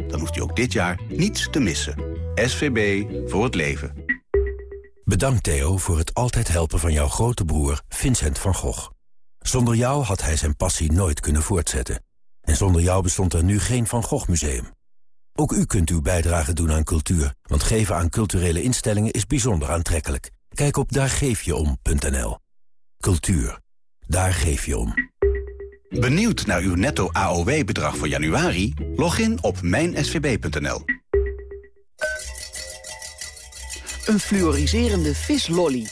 Dan hoeft u ook dit jaar niets te missen. SVB voor het leven. Bedankt Theo voor het altijd helpen van jouw grote broer Vincent van Gogh. Zonder jou had hij zijn passie nooit kunnen voortzetten. En zonder jou bestond er nu geen Van Gogh Museum. Ook u kunt uw bijdrage doen aan cultuur, want geven aan culturele instellingen is bijzonder aantrekkelijk. Kijk op daargeefjeom.nl. Cultuur. Daar geef je om. Benieuwd naar uw netto AOW-bedrag voor januari? Log in op mijnsvb.nl. Een fluoriserende vislolly.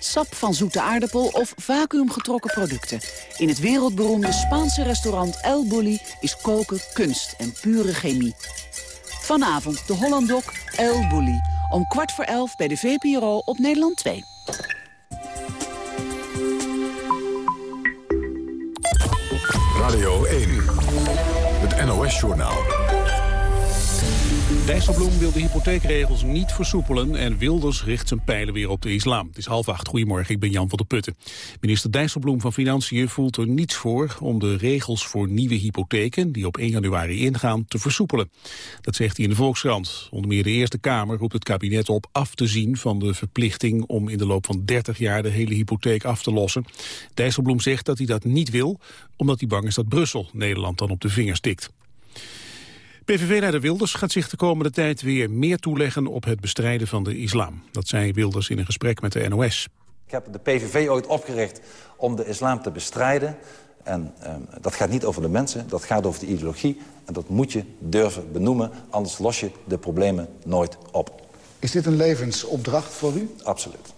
Sap van zoete aardappel of vacuümgetrokken producten. In het wereldberoemde Spaanse restaurant El Bulli is koken kunst en pure chemie. Vanavond de Hollandok El Bulli. Om kwart voor elf bij de VPRO op Nederland 2. Radio 1. Het NOS-journaal. Dijsselbloem wil de hypotheekregels niet versoepelen en Wilders richt zijn pijlen weer op de islam. Het is half acht. Goedemorgen, ik ben Jan van der Putten. Minister Dijsselbloem van Financiën voelt er niets voor om de regels voor nieuwe hypotheken, die op 1 januari ingaan, te versoepelen. Dat zegt hij in de Volkskrant. Onder meer de Eerste Kamer roept het kabinet op af te zien van de verplichting om in de loop van 30 jaar de hele hypotheek af te lossen. Dijsselbloem zegt dat hij dat niet wil, omdat hij bang is dat Brussel Nederland dan op de vingers tikt. PVV-leider Wilders gaat zich de komende tijd weer meer toeleggen op het bestrijden van de islam. Dat zei Wilders in een gesprek met de NOS. Ik heb de PVV ooit opgericht om de islam te bestrijden. En ehm, dat gaat niet over de mensen, dat gaat over de ideologie. En dat moet je durven benoemen, anders los je de problemen nooit op. Is dit een levensopdracht voor u? Absoluut.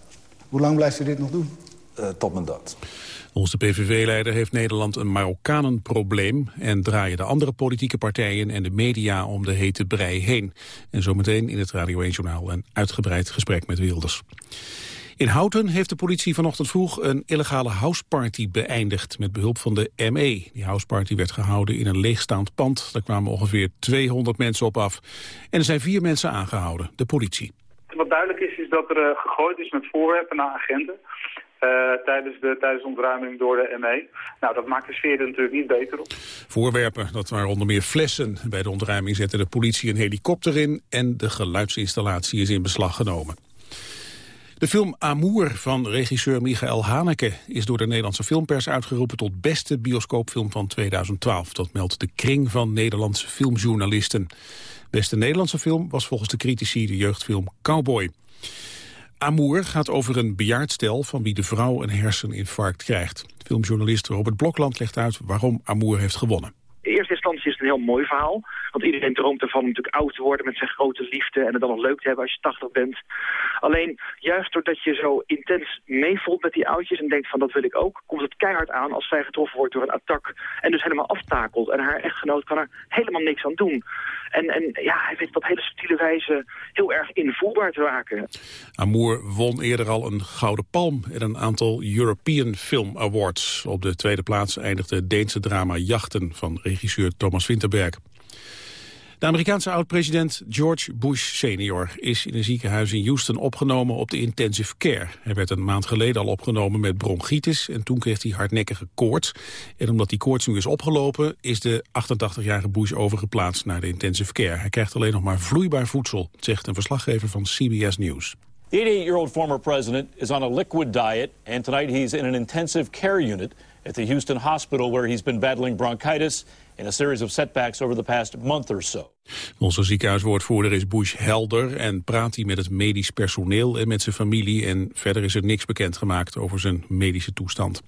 Hoe lang blijft u dit nog doen? Uh, tot mijn dood. Volgens de PVV-leider heeft Nederland een Marokkanenprobleem... en draaien de andere politieke partijen en de media om de hete brei heen. En zometeen in het Radio 1-journaal een uitgebreid gesprek met Wilders. In Houten heeft de politie vanochtend vroeg een illegale houseparty beëindigd met behulp van de ME. Die houseparty werd gehouden in een leegstaand pand. Daar kwamen ongeveer 200 mensen op af. En er zijn vier mensen aangehouden, de politie. Wat duidelijk is, is dat er uh, gegooid is met voorwerpen naar agenten. Uh, tijdens, de, tijdens de ontruiming door de ME. Nou, dat maakt de sfeer er natuurlijk niet beter op. Voorwerpen, dat waren onder meer flessen. Bij de ontruiming zette de politie een helikopter in... en de geluidsinstallatie is in beslag genomen. De film Amour van regisseur Michael Haneke is door de Nederlandse filmpers uitgeroepen tot beste bioscoopfilm van 2012. Dat meldt de kring van Nederlandse filmjournalisten. Beste Nederlandse film was volgens de critici de jeugdfilm Cowboy. Amour gaat over een bejaard stel van wie de vrouw een herseninfarct krijgt. Filmjournalist Robert Blokland legt uit waarom Amour heeft gewonnen. In eerste instantie is het een heel mooi verhaal. Want iedereen droomt ervan om natuurlijk oud te worden met zijn grote liefde... en het dan nog leuk te hebben als je 80 bent. Alleen, juist doordat je zo intens meevoelt met die oudjes... en denkt van dat wil ik ook, komt het keihard aan als zij getroffen wordt door een attack... en dus helemaal aftakelt. En haar echtgenoot kan er helemaal niks aan doen. En, en ja, hij weet op hele subtiele wijze heel erg invoelbaar te raken. Amour won eerder al een Gouden Palm en een aantal European Film Awards. Op de tweede plaats eindigde Deense drama Jachten van Thomas Winterberg. De Amerikaanse oud-president George Bush senior is in een ziekenhuis in Houston opgenomen op de intensive care. Hij werd een maand geleden al opgenomen met bronchitis en toen kreeg hij hardnekkige koorts. En omdat die koorts nu is opgelopen is de 88-jarige Bush overgeplaatst naar de intensive care. Hij krijgt alleen nog maar vloeibaar voedsel, zegt een verslaggever van CBS News. The 88-year-old former president is on a liquid diet and tonight he's in an intensive care unit at the Houston hospital where he's been battling bronchitis in a series of setbacks over the past month or so. Onze ziekenhuiswoordvoerder is Bush helder en praat hij met het medisch personeel en met zijn familie. En verder is er niks bekend gemaakt over zijn medische toestand.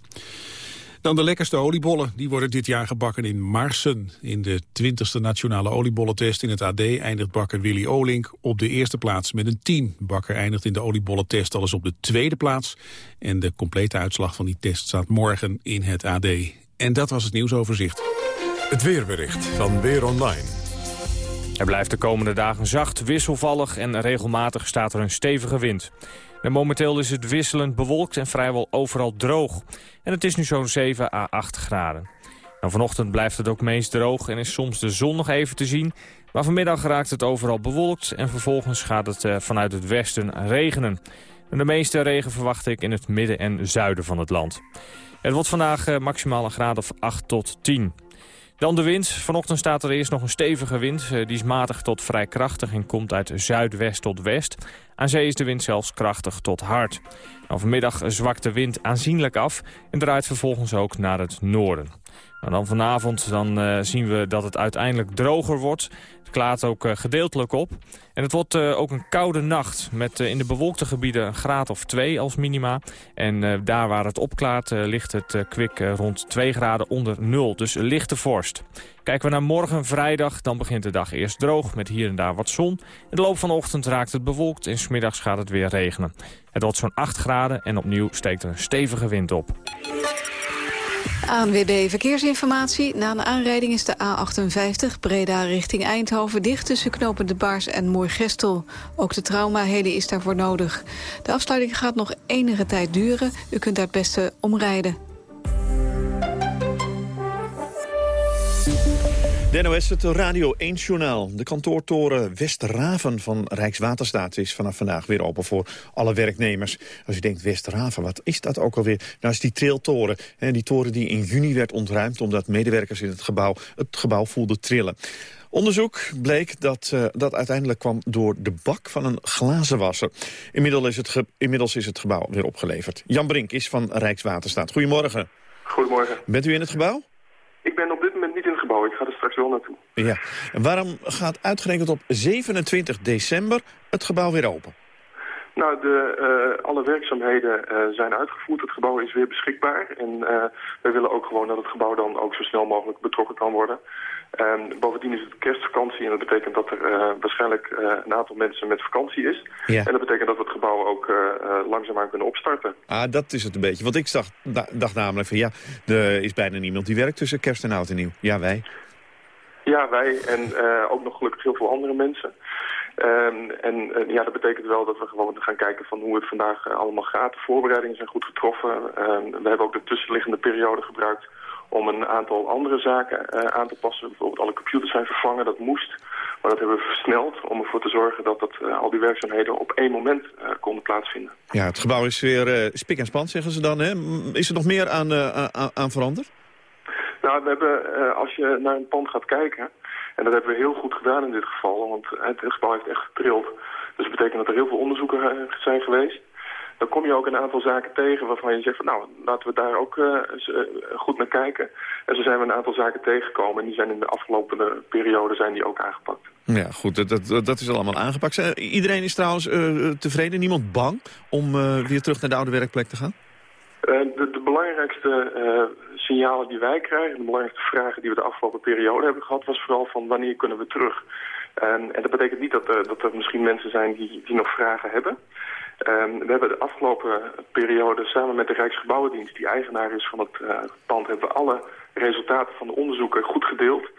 Dan de lekkerste oliebollen. Die worden dit jaar gebakken in Marsen. In de 20e nationale oliebollentest in het AD eindigt bakker Willy Olink op de eerste plaats met een 10. Bakker eindigt in de oliebollentest al eens op de tweede plaats. En de complete uitslag van die test staat morgen in het AD. En dat was het nieuwsoverzicht. Het weerbericht van Weer Online. Het blijft de komende dagen zacht, wisselvallig en regelmatig staat er een stevige wind. En momenteel is het wisselend bewolkt en vrijwel overal droog. En het is nu zo'n 7 à 8 graden. Nou, vanochtend blijft het ook meest droog en is soms de zon nog even te zien. Maar vanmiddag raakt het overal bewolkt en vervolgens gaat het uh, vanuit het westen regenen. En de meeste regen verwacht ik in het midden en zuiden van het land. Het wordt vandaag uh, maximaal een graad of 8 tot 10. Dan de wind. Vanochtend staat er eerst nog een stevige wind. Die is matig tot vrij krachtig en komt uit zuidwest tot west. Aan zee is de wind zelfs krachtig tot hard. Nou, vanmiddag zwakt de wind aanzienlijk af en draait vervolgens ook naar het noorden. Maar dan vanavond dan, uh, zien we dat het uiteindelijk droger wordt. Het klaart ook uh, gedeeltelijk op. En het wordt uh, ook een koude nacht met in de bewolkte gebieden een graad of 2 als minima. En daar waar het opklaart ligt het kwik rond 2 graden onder nul. Dus lichte vorst. Kijken we naar morgen vrijdag, dan begint de dag eerst droog met hier en daar wat zon. In de loop van de ochtend raakt het bewolkt en smiddags gaat het weer regenen. Het wordt zo'n 8 graden en opnieuw steekt er een stevige wind op. ANWB Verkeersinformatie. Na een aanrijding is de A58 Breda richting Eindhoven dicht... tussen knopen De Baars en Moergestel. Ook de traumaheli is daarvoor nodig. De afsluiting gaat nog enige tijd duren. U kunt daar het beste omrijden. De NOS, het Radio 1-journaal. De kantoortoren Westraven van Rijkswaterstaat is vanaf vandaag weer open voor alle werknemers. Als je denkt, Westraven, wat is dat ook alweer? Nou is die trailtoren, die toren die in juni werd ontruimd... omdat medewerkers in het gebouw het gebouw voelden trillen. Onderzoek bleek dat uh, dat uiteindelijk kwam door de bak van een glazenwasser. Inmiddels is, het inmiddels is het gebouw weer opgeleverd. Jan Brink is van Rijkswaterstaat. Goedemorgen. Goedemorgen. Bent u in het gebouw? Ik ben op dit moment niet in het gebouw. Ik ga straks wel naartoe. Ja. En waarom gaat uitgerekend op 27 december het gebouw weer open? Nou, de, uh, alle werkzaamheden uh, zijn uitgevoerd. Het gebouw is weer beschikbaar. En uh, wij willen ook gewoon dat het gebouw dan ook zo snel mogelijk betrokken kan worden. Um, bovendien is het kerstvakantie en dat betekent dat er waarschijnlijk een aantal mensen met vakantie is. Ja. En dat betekent dat we het gebouw ook langzaamaan kunnen opstarten. Ah, dat is het een beetje. Want ik dacht, dacht namelijk van ja, er is bijna niemand die werkt tussen kerst en oud en nieuw. Ja, wij. Ja, wij en ook nog gelukkig heel veel andere mensen. Um, en uh, ja, dat betekent wel dat we gewoon gaan kijken van hoe het vandaag uh, allemaal gaat. De voorbereidingen zijn goed getroffen. Um, we hebben ook de tussenliggende periode gebruikt om een aantal andere zaken aan te passen. Bijvoorbeeld alle computers zijn vervangen, dat moest. Maar dat hebben we versneld om ervoor te zorgen dat, dat al die werkzaamheden op één moment konden plaatsvinden. Ja, het gebouw is weer spik en span, zeggen ze dan. Hè? Is er nog meer aan, aan veranderd? Nou, we hebben, als je naar een pand gaat kijken... En dat hebben we heel goed gedaan in dit geval, want het gebouw heeft echt getrild. Dus dat betekent dat er heel veel onderzoeken eh, zijn geweest. Dan kom je ook een aantal zaken tegen waarvan je zegt van nou, laten we daar ook uh, goed naar kijken. En zo zijn we een aantal zaken tegengekomen en die zijn in de afgelopen periode zijn die ook aangepakt. Ja, goed, dat, dat, is allemaal aangepakt. Iedereen is trouwens tevreden, niemand bang om weer terug naar de oude werkplek te gaan? De, de, belangrijkste signalen die wij krijgen, de belangrijkste vragen die we de afgelopen periode hebben gehad, was vooral van wanneer kunnen we terug. En, en dat betekent niet dat, uh, dat er misschien mensen zijn die, die nog vragen hebben. Um, we hebben de afgelopen periode samen met de Rijksgebouwendienst, die eigenaar is van het uh, pand, hebben we alle resultaten van de onderzoeken goed gedeeld.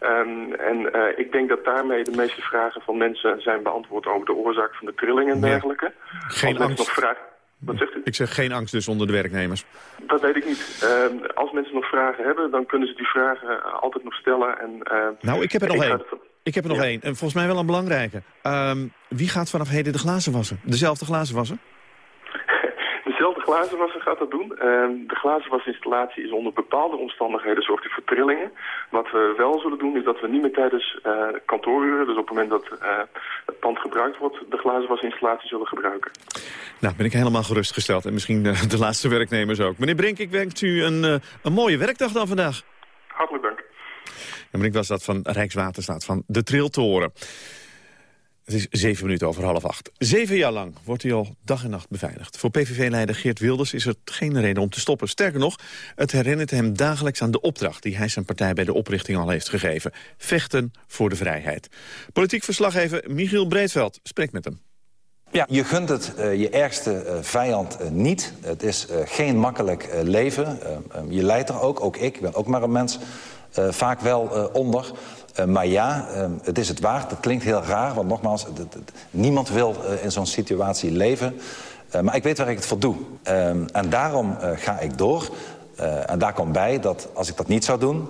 Um, en uh, ik denk dat daarmee de meeste vragen van mensen zijn beantwoord over de oorzaak van de trilling en dergelijke. Geen angst. Nog vragen... Wat zegt u? Ik zeg geen angst dus onder de werknemers. Dat weet ik niet. Uh, als mensen nog vragen hebben, dan kunnen ze die vragen altijd nog stellen. En, uh, nou, ik heb er nog één. Ik heb er nog één. En volgens mij wel een belangrijke. Um, wie gaat vanaf heden de glazen wassen? Dezelfde glazen wassen? Glazenwasser gaat dat doen. Uh, de glazenwasinstallatie is onder bepaalde omstandigheden zorgt voor trillingen. Wat we wel zullen doen is dat we niet meer tijdens uh, kantooruren, dus op het moment dat uh, het pand gebruikt wordt, de glazenwasinstallatie zullen gebruiken. Nou, ben ik helemaal gerustgesteld. En misschien uh, de laatste werknemers ook. Meneer Brink, ik wens u een, een mooie werkdag dan vandaag. Hartelijk dank. En Brink was dat van Rijkswaterstaat, van de Triltoren. Het is zeven minuten over half acht. Zeven jaar lang wordt hij al dag en nacht beveiligd. Voor PVV-leider Geert Wilders is er geen reden om te stoppen. Sterker nog, het herinnert hem dagelijks aan de opdracht... die hij zijn partij bij de oprichting al heeft gegeven. Vechten voor de vrijheid. Politiek verslaggever Michiel Breedveld spreekt met hem. Ja, je gunt het uh, je ergste uh, vijand uh, niet. Het is geen makkelijk leven. je leidt er ook, ook ik, ik ben ook maar een mens, vaak wel onder... Uh, maar ja, het is het waard. Dat klinkt heel raar, want nogmaals, niemand wil in zo'n situatie leven. maar ik weet waar ik het voor doe. En daarom ga ik door. en daar komt bij dat als ik dat niet zou doen...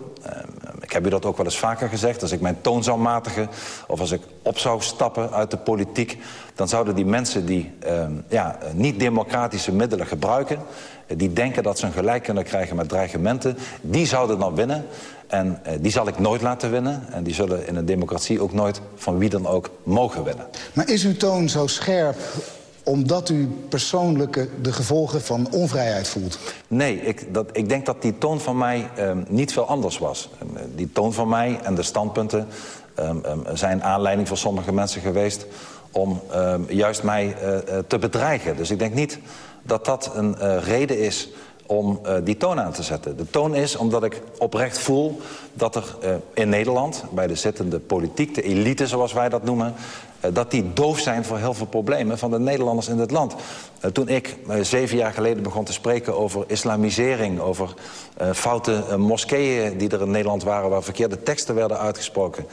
Ik heb u dat ook wel eens vaker gezegd... als ik mijn toon zou matigen of als ik op zou stappen uit de politiek... dan zouden die mensen die ehm, ja, niet-democratische middelen gebruiken... die denken dat ze een gelijk kunnen krijgen met dreigementen... die zouden dan winnen... En uh, die zal ik nooit laten winnen. En die zullen in een democratie ook nooit van wie dan ook mogen winnen. Maar is uw toon zo scherp omdat u persoonlijk de gevolgen van onvrijheid voelt? Nee, ik, dat, ik denk dat die toon van mij um, niet veel anders was. Die toon van mij en de standpunten um, zijn aanleiding voor sommige mensen geweest... om juist mij uh, te bedreigen. Dus ik denk niet dat dat een reden is om uh, die toon aan te zetten. De toon is omdat ik oprecht voel dat er uh, in Nederland... bij de zittende politiek, de elite zoals wij dat noemen... Uh, dat die doof zijn voor heel veel problemen van de Nederlanders in dit land. toen ik zeven jaar geleden begon te spreken over islamisering... over foute moskeeën die er in Nederland waren... waar verkeerde teksten werden uitgesproken...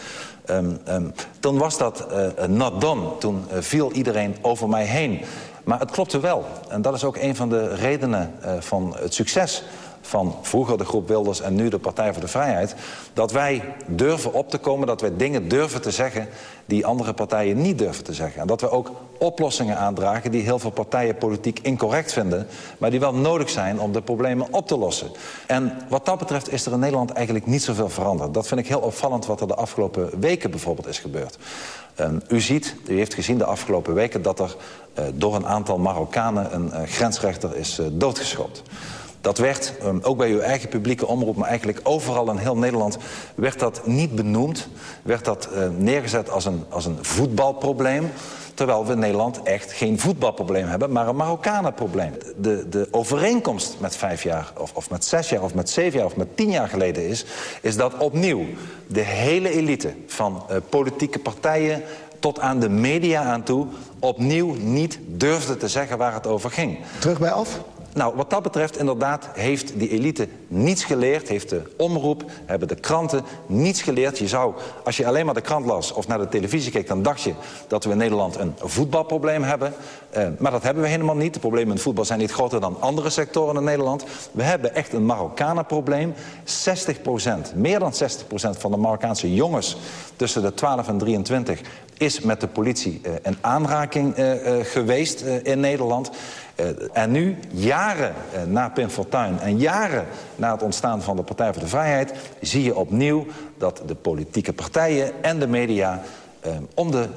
Um, um, toen was dat not done. Toen viel iedereen over mij heen. Maar het klopte wel. En dat is ook een van de redenen uh, van het succes van vroeger de groep Wilders en nu de Partij voor de Vrijheid... dat wij durven op te komen, dat wij dingen durven te zeggen... die andere partijen niet durven te zeggen. En dat we ook oplossingen aandragen die heel veel partijen politiek incorrect vinden... maar die wel nodig zijn om de problemen op te lossen. En wat dat betreft is er in Nederland eigenlijk niet zoveel veranderd. Dat vind ik heel opvallend wat er de afgelopen weken bijvoorbeeld is gebeurd. Um, u ziet, u heeft gezien de afgelopen weken... dat er uh, door een aantal Marokkanen een uh, grensrechter is uh, doodgeschopt. Dat werd, um, ook bij uw eigen publieke omroep... maar eigenlijk overal in heel Nederland... werd dat niet benoemd. Werd dat uh, neergezet als een, als een voetbalprobleem. Terwijl we in Nederland echt geen voetbalprobleem hebben... maar een Marokkanenprobleem. De, de overeenkomst met vijf jaar, of, of met zes jaar... of met zeven jaar, of met tien jaar geleden is... is dat opnieuw de hele elite van uh, politieke partijen tot aan de media aan toe... opnieuw niet durfde te zeggen waar het over ging. Terug bij af? Nou, wat dat betreft inderdaad heeft die elite niets geleerd. Heeft de omroep, hebben de kranten niets geleerd. Je zou, als je alleen maar de krant las of naar de televisie keek... dan dacht je dat we in Nederland een voetbalprobleem hebben. Uh, maar dat hebben we helemaal niet. De problemen in voetbal zijn niet groter dan andere sectoren in Nederland. We hebben echt een Marokkanenprobleem. 60 procent, meer dan 60 procent van de Marokkaanse jongens... tussen de 12 en 23 is met de politie uh, in aanraking uh, uh, geweest in Nederland. En nu, jaren na Pim Fortuyn en jaren na het ontstaan van de Partij voor de Vrijheid... zie je opnieuw dat de politieke partijen en de media uh, om de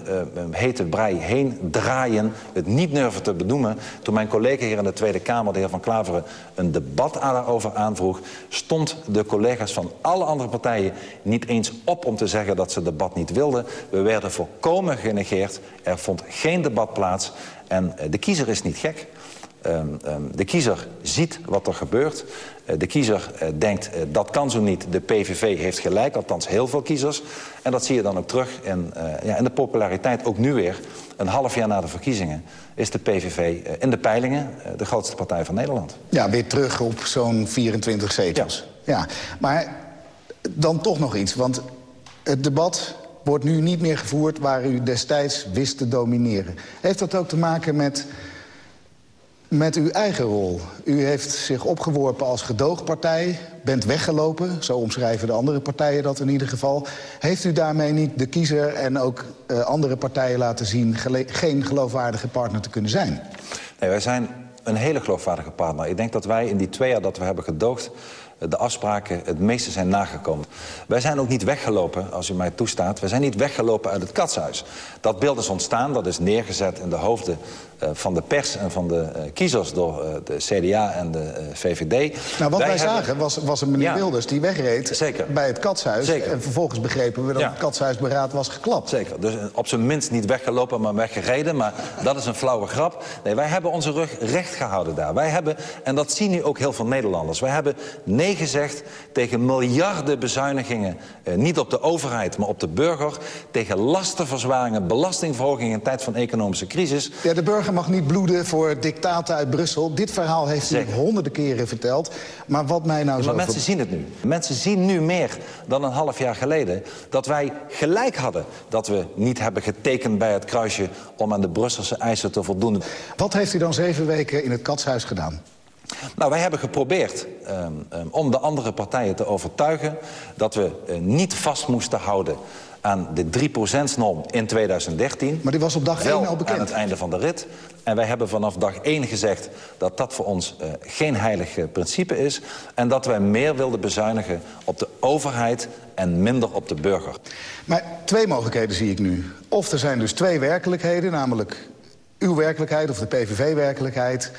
hete brei heen draaien, het niet durven te benoemen. Toen mijn collega hier in de Tweede Kamer, de heer Van Klaveren, een debat daarover aanvroeg, stond de collega's van alle andere partijen niet eens op om te zeggen dat ze het debat niet wilden. We werden volkomen genegeerd, er vond geen debat plaats en de kiezer is niet gek. Um, um, de kiezer ziet wat er gebeurt. Uh, de kiezer uh, denkt, uh, dat kan zo niet. De PVV heeft gelijk, althans heel veel kiezers. En dat zie je dan ook terug in, ja, in de populariteit. Ook nu weer, een half jaar na de verkiezingen... is de PVV in de peilingen de grootste partij van Nederland. Ja, weer terug op zo'n 24 zetels. Ja. ja, maar dan toch nog iets. Want het debat wordt nu niet meer gevoerd... waar u destijds wist te domineren. Heeft dat ook te maken met met uw eigen rol. U heeft zich opgeworpen als gedoogpartij, bent weggelopen... zo omschrijven de andere partijen dat in ieder geval. Heeft u daarmee niet de kiezer en ook uh, andere partijen laten zien... geen geloofwaardige partner te kunnen zijn? Nee, wij zijn een hele geloofwaardige partner. Ik denk dat wij in die twee jaar dat we hebben gedoogd de afspraken het meeste zijn nagekomen. Wij zijn ook niet weggelopen, als u mij toestaat. Wij zijn niet weggelopen uit het katshuis. Dat beeld is ontstaan, dat is neergezet in de hoofden van de pers en van de uh, kiezers door uh, de CDA en de VVD. Nou, wat wij, wij hebben... zagen was, was een meneer ja. Wilders die wegreed Zeker. bij het katshuis. Zeker. En vervolgens begrepen we dat ja. het katshuisberaad was geklapt. Zeker, dus op zijn minst niet weggelopen, maar weggereden. Maar dat is een flauwe grap. Nee, wij hebben onze rug recht gehouden daar. Wij hebben, en dat zien nu ook heel veel Nederlanders... wij hebben nee gezegd tegen miljarden bezuinigingen. Eh, niet op de overheid, maar op de burger. Tegen lastenverzwaringen, belastingverhogingen in tijd van economische crisis. Ja, de burger mag niet bloeden voor dictaten uit Brussel. Dit verhaal heeft hij honderden keren verteld. Maar wat mij nou ja, zo... Maar mensen zien het nu. Mensen zien nu meer dan een half jaar geleden... dat wij gelijk hadden dat we niet hebben getekend bij het kruisje... om aan de Brusselse eisen te voldoen. Wat heeft u dan zeven weken in het katshuis gedaan? Nou, wij hebben geprobeerd um, um, om de andere partijen te overtuigen... dat we uh, niet vast moesten houden aan de 3%-norm in 2013. Maar die was op dag 1 al bekend. aan het einde van de rit. En wij hebben vanaf dag 1 gezegd dat dat voor ons uh, geen heilig uh, principe is... en dat wij meer wilden bezuinigen op de overheid en minder op de burger. Maar twee mogelijkheden zie ik nu. Of er zijn dus twee werkelijkheden, namelijk uw werkelijkheid of de PVV-werkelijkheid...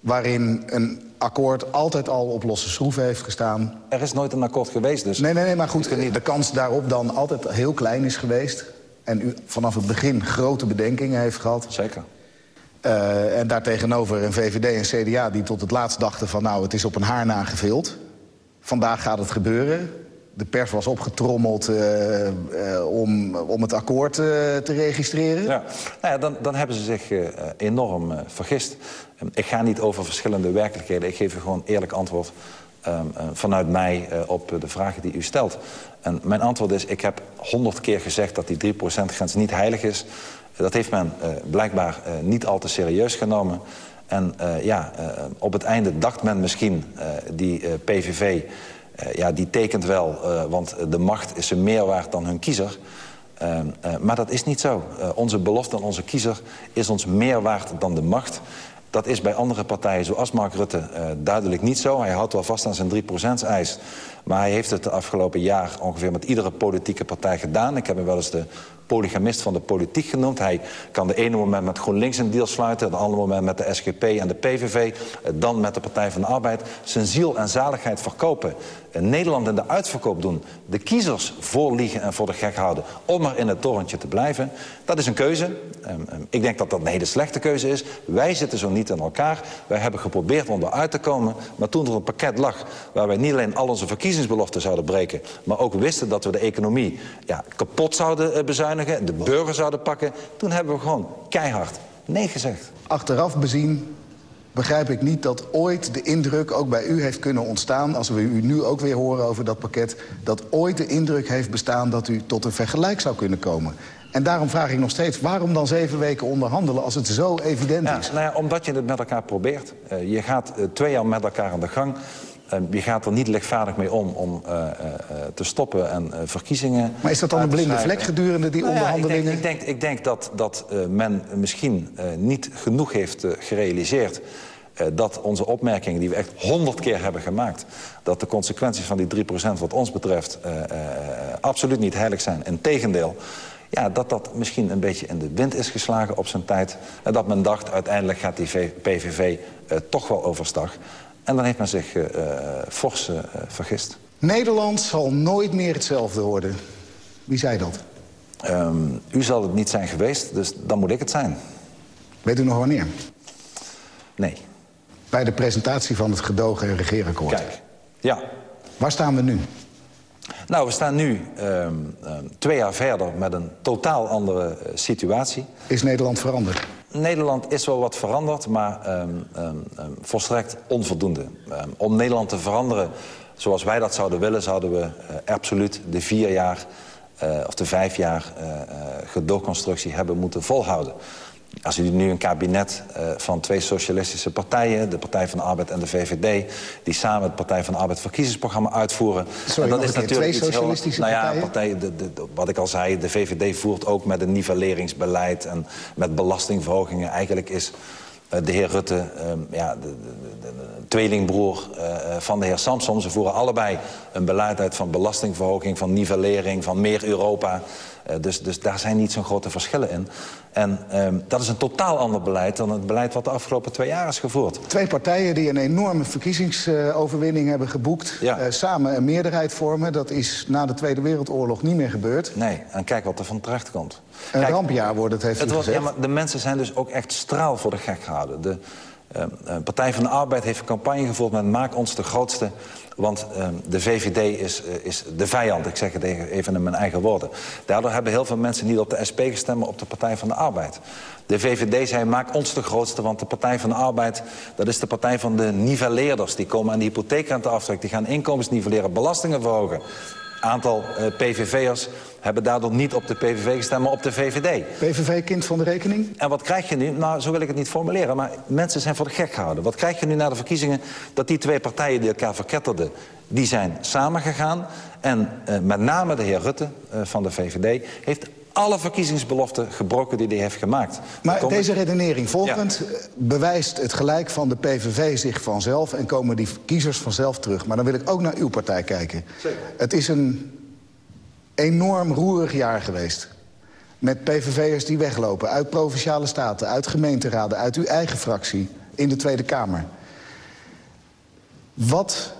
waarin een akkoord altijd al op losse schroeven heeft gestaan. Er is nooit een akkoord geweest dus. Nee, nee, nee, maar goed, de kans daarop dan altijd heel klein is geweest. En u vanaf het begin grote bedenkingen heeft gehad. Zeker. Uh, en daartegenover een VVD en CDA die tot het laatst dachten van... nou, het is op een haar na gevuld. Vandaag gaat het gebeuren. De pers was opgetrommeld uh, uh, om, om het akkoord te registreren. Ja. Nou ja, dan, dan hebben ze zich enorm vergist. Ik ga niet over verschillende werkelijkheden. Ik geef u gewoon eerlijk antwoord um, vanuit mij op de vragen die u stelt. En mijn antwoord is, ik heb honderd keer gezegd dat die 3%-grens niet heilig is. Dat heeft men blijkbaar niet al te serieus genomen. En ja, op het einde dacht men misschien, die PVV... ja, die tekent wel, want de macht is een meer waard dan hun kiezer. maar dat is niet zo. onze belofte aan onze kiezer is ons meer waard dan de macht. Dat is bij andere partijen, zoals Mark Rutte, duidelijk niet zo. Hij houdt wel vast aan zijn 3%-eis. Maar hij heeft het de afgelopen jaar ongeveer met iedere politieke partij gedaan. Ik heb hem wel eens de polygamist van de politiek genoemd. Hij kan de ene moment met GroenLinks een deal sluiten... het andere moment met de SGP en de PVV... Eh, dan met de Partij van de Arbeid. Zijn ziel en zaligheid verkopen. Nederland in de uitverkoop doen. De kiezers voorliegen en voor de gek houden. Om maar in het torentje te blijven. Dat is een keuze. Ehm, ehm, ik denk dat dat een hele slechte keuze is. Wij zitten zo niet in elkaar. Wij hebben geprobeerd om eruit te komen. Maar toen er een pakket lag waar wij niet alleen al onze verkiezingsbeloften zouden breken... maar ook wisten dat we de economie ja, kapot zouden eh, bezuinigen de burger zouden pakken. Toen hebben we gewoon keihard nee gezegd. Achteraf bezien begrijp ik niet dat ooit de indruk ook bij u heeft kunnen ontstaan... als we u nu ook weer horen over dat pakket... dat ooit de indruk heeft bestaan dat u tot een vergelijk zou kunnen komen. En daarom vraag ik nog steeds, waarom dan zeven weken onderhandelen... als het zo evident ja, is? Nou ja, omdat je het met elkaar probeert. Uh, je gaat uh, twee jaar met elkaar aan de gang. Uh, je gaat er niet lichtvaardig mee om om te stoppen en verkiezingen Maar is dat dan een blinde vlek gedurende die nou ja, onderhandelingen? Ik denk, ik denk, ik denk dat, dat men misschien niet genoeg heeft gerealiseerd... dat onze opmerkingen die we echt honderd keer hebben gemaakt... dat de consequenties van die 3% wat ons betreft absoluut niet heilig zijn. Integendeel, ja, dat dat misschien een beetje in de wind is geslagen op zijn tijd. En dat men dacht, uiteindelijk gaat die PVV toch wel overstag. En dan heeft men zich uh, fors uh, vergist. Nederland zal nooit meer hetzelfde worden. Wie zei dat? Um, u zal het niet zijn geweest, dus dan moet ik het zijn. Weet u nog wanneer? Nee. Bij de presentatie van het gedogen en regeerakkoord. Kijk, ja. Waar staan we nu? Nou, we staan nu um, um, twee jaar verder met een totaal andere situatie. Is Nederland veranderd? Nederland is wel wat veranderd, maar um, volstrekt onvoldoende. om Nederland te veranderen zoals wij dat zouden willen... zouden we uh, absoluut de vier jaar uh, of de vijf jaar uh, gedoogconstructie hebben moeten volhouden. Als u nu een kabinet uh, van twee socialistische partijen... de Partij van de Arbeid en de VVD... die samen het Partij van de Arbeid verkiezingsprogramma uitvoeren... Sorry, en dat is natuurlijk twee socialistische heel, nou ja, partijen? Partij, de, de, wat ik al zei, de VVD voert ook met een nivelleringsbeleid... en met belastingverhogingen. Eigenlijk is uh, de heer Rutte um, ja, de, de, de tweelingbroer uh, van de heer Samson. Ze voeren allebei een beleid uit van belastingverhoging... van nivellering, van meer Europa... Uh, dus, dus daar zijn niet zo'n grote verschillen in. En um, dat is een totaal ander beleid dan het beleid wat de afgelopen twee jaar is gevoerd. Twee partijen die een enorme verkiezingsoverwinning hebben geboekt. Ja. Uh, samen een meerderheid vormen. Dat is na de Tweede Wereldoorlog niet meer gebeurd. Nee, en kijk wat er van terecht komt. Een Kijk, rampjaar wordt het, heeft het gezegd. ja, maar de mensen zijn dus ook echt straal voor de gek gehouden. De uh, Partij van de Arbeid heeft een campagne gevoerd met maak ons de grootste... want uh, de VVD is, uh, is de vijand, ik zeg het even in mijn eigen woorden. Daardoor hebben heel veel mensen niet op de SP gestemd... maar op de Partij van de Arbeid. De VVD zei maak ons de grootste, want de Partij van de Arbeid... dat is de partij van de nivelleerders. Die komen aan de hypotheekrenteaftrek, die gaan inkomens nivelleren... belastingen verhogen aantal uh, PVV'ers hebben daardoor niet op de PVV gestemd, maar op de VVD. PVV kind van de rekening? En wat krijg je nu? Nou, zo wil ik het niet formuleren, maar mensen zijn voor de gek gehouden. Wat krijg je nu na de verkiezingen? Dat die twee partijen die elkaar verketterden, die zijn samengegaan. En uh, met name de heer Rutte uh, van de VVD heeft alle verkiezingsbeloften gebroken die hij heeft gemaakt. Maar komen... deze redenering volgend ja. bewijst het gelijk van de PVV zich vanzelf... en komen die kiezers vanzelf terug. Maar dan wil ik ook naar uw partij kijken. Zeker. Het is een enorm roerig jaar geweest. met PVV'ers die weglopen... uit Provinciale Staten, uit gemeenteraden, uit uw eigen fractie... in de Tweede Kamer. Wat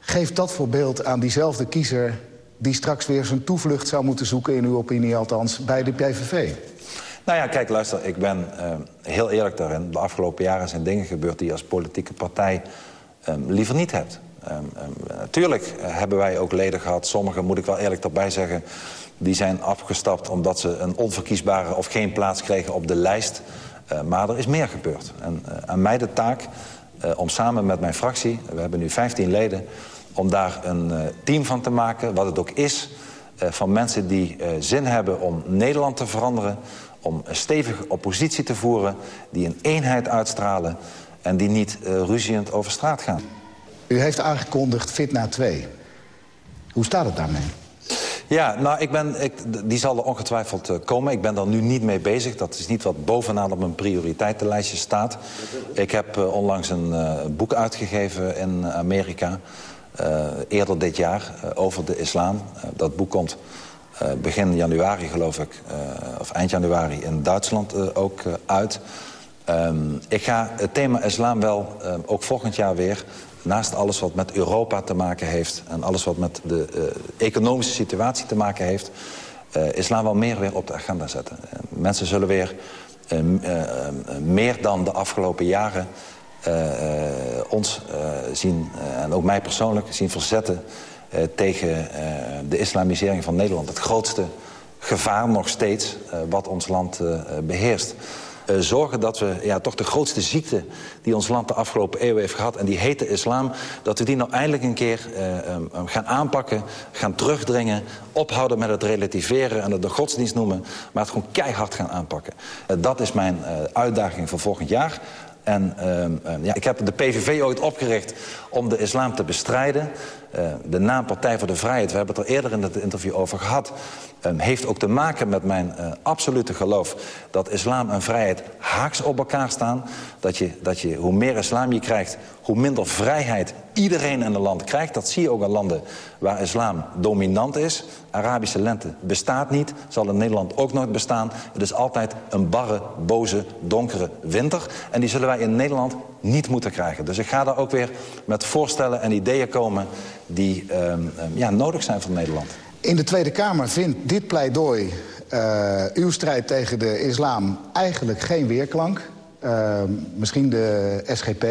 geeft dat voor beeld aan diezelfde kiezer... die straks weer zijn toevlucht zou moeten zoeken, in uw opinie althans, bij de PVV? Nou ja, kijk, luister, ik ben uh, heel eerlijk daarin. De afgelopen jaren zijn dingen gebeurd die je als politieke partij um, liever niet hebt. Um, um, natuurlijk hebben wij ook leden gehad, sommigen moet ik wel eerlijk erbij zeggen... die zijn afgestapt omdat ze een onverkiesbare of geen plaats kregen op de lijst. Uh, maar er is meer gebeurd. En uh, aan mij de taak om samen met mijn fractie, we hebben nu 15 leden... om daar een team van te maken, wat het ook is... van mensen die zin hebben om Nederland te veranderen om een stevige oppositie te voeren... die een eenheid uitstralen en die niet uh, ruziend over straat gaan. U heeft aangekondigd Fitna 2. Hoe staat het daarmee? Ja, nou, ik ben, ik, die zal er ongetwijfeld uh, komen. Ik ben er nu niet mee bezig. Dat is niet wat bovenaan op mijn prioriteitenlijstje staat. Ik heb uh, onlangs een uh, boek uitgegeven in Amerika. eerder dit jaar, over de islam. dat boek komt begin januari, geloof ik, of eind januari in Duitsland ook uit. Um, ik ga het thema islam wel ook volgend jaar weer... naast alles wat met Europa te maken heeft... en alles wat met de economische situatie te maken heeft... islam wel meer weer op de agenda zetten. mensen zullen weer meer dan de afgelopen jaren... ons zien, en ook mij persoonlijk, zien verzetten tegen de islamisering van Nederland. Het grootste gevaar nog steeds wat ons land beheerst. Zorgen dat we ja, toch de grootste ziekte die ons land de afgelopen eeuwen heeft gehad... en die heet de islam, dat we die nou eindelijk een keer um, gaan aanpakken... gaan terugdringen, ophouden met het relativeren en het de godsdienst noemen... maar het gewoon keihard gaan aanpakken. dat is mijn uitdaging voor volgend jaar. En uh, ja, ik heb de PVV ooit opgericht om de islam te bestrijden. De naam Partij voor de Vrijheid, we hebben het er eerder in het interview over gehad... Uh, heeft ook te maken met mijn uh, absolute geloof... dat islam en vrijheid haaks op elkaar staan. Dat je, dat je, hoe meer islam je krijgt, hoe minder vrijheid iedereen in een land krijgt. Dat zie je ook in landen waar islam dominant is. Arabische lente bestaat niet, zal in Nederland ook nooit bestaan. Het is altijd een barre, boze, donkere winter. En die zullen wij in Nederland niet moeten krijgen. Dus ik ga daar ook weer met voorstellen en ideeën komen... die um, um, ja, nodig zijn voor Nederland. In de Tweede Kamer vindt dit pleidooi, uh, uw strijd tegen de islam... eigenlijk geen weerklank. Uh, misschien de SGP,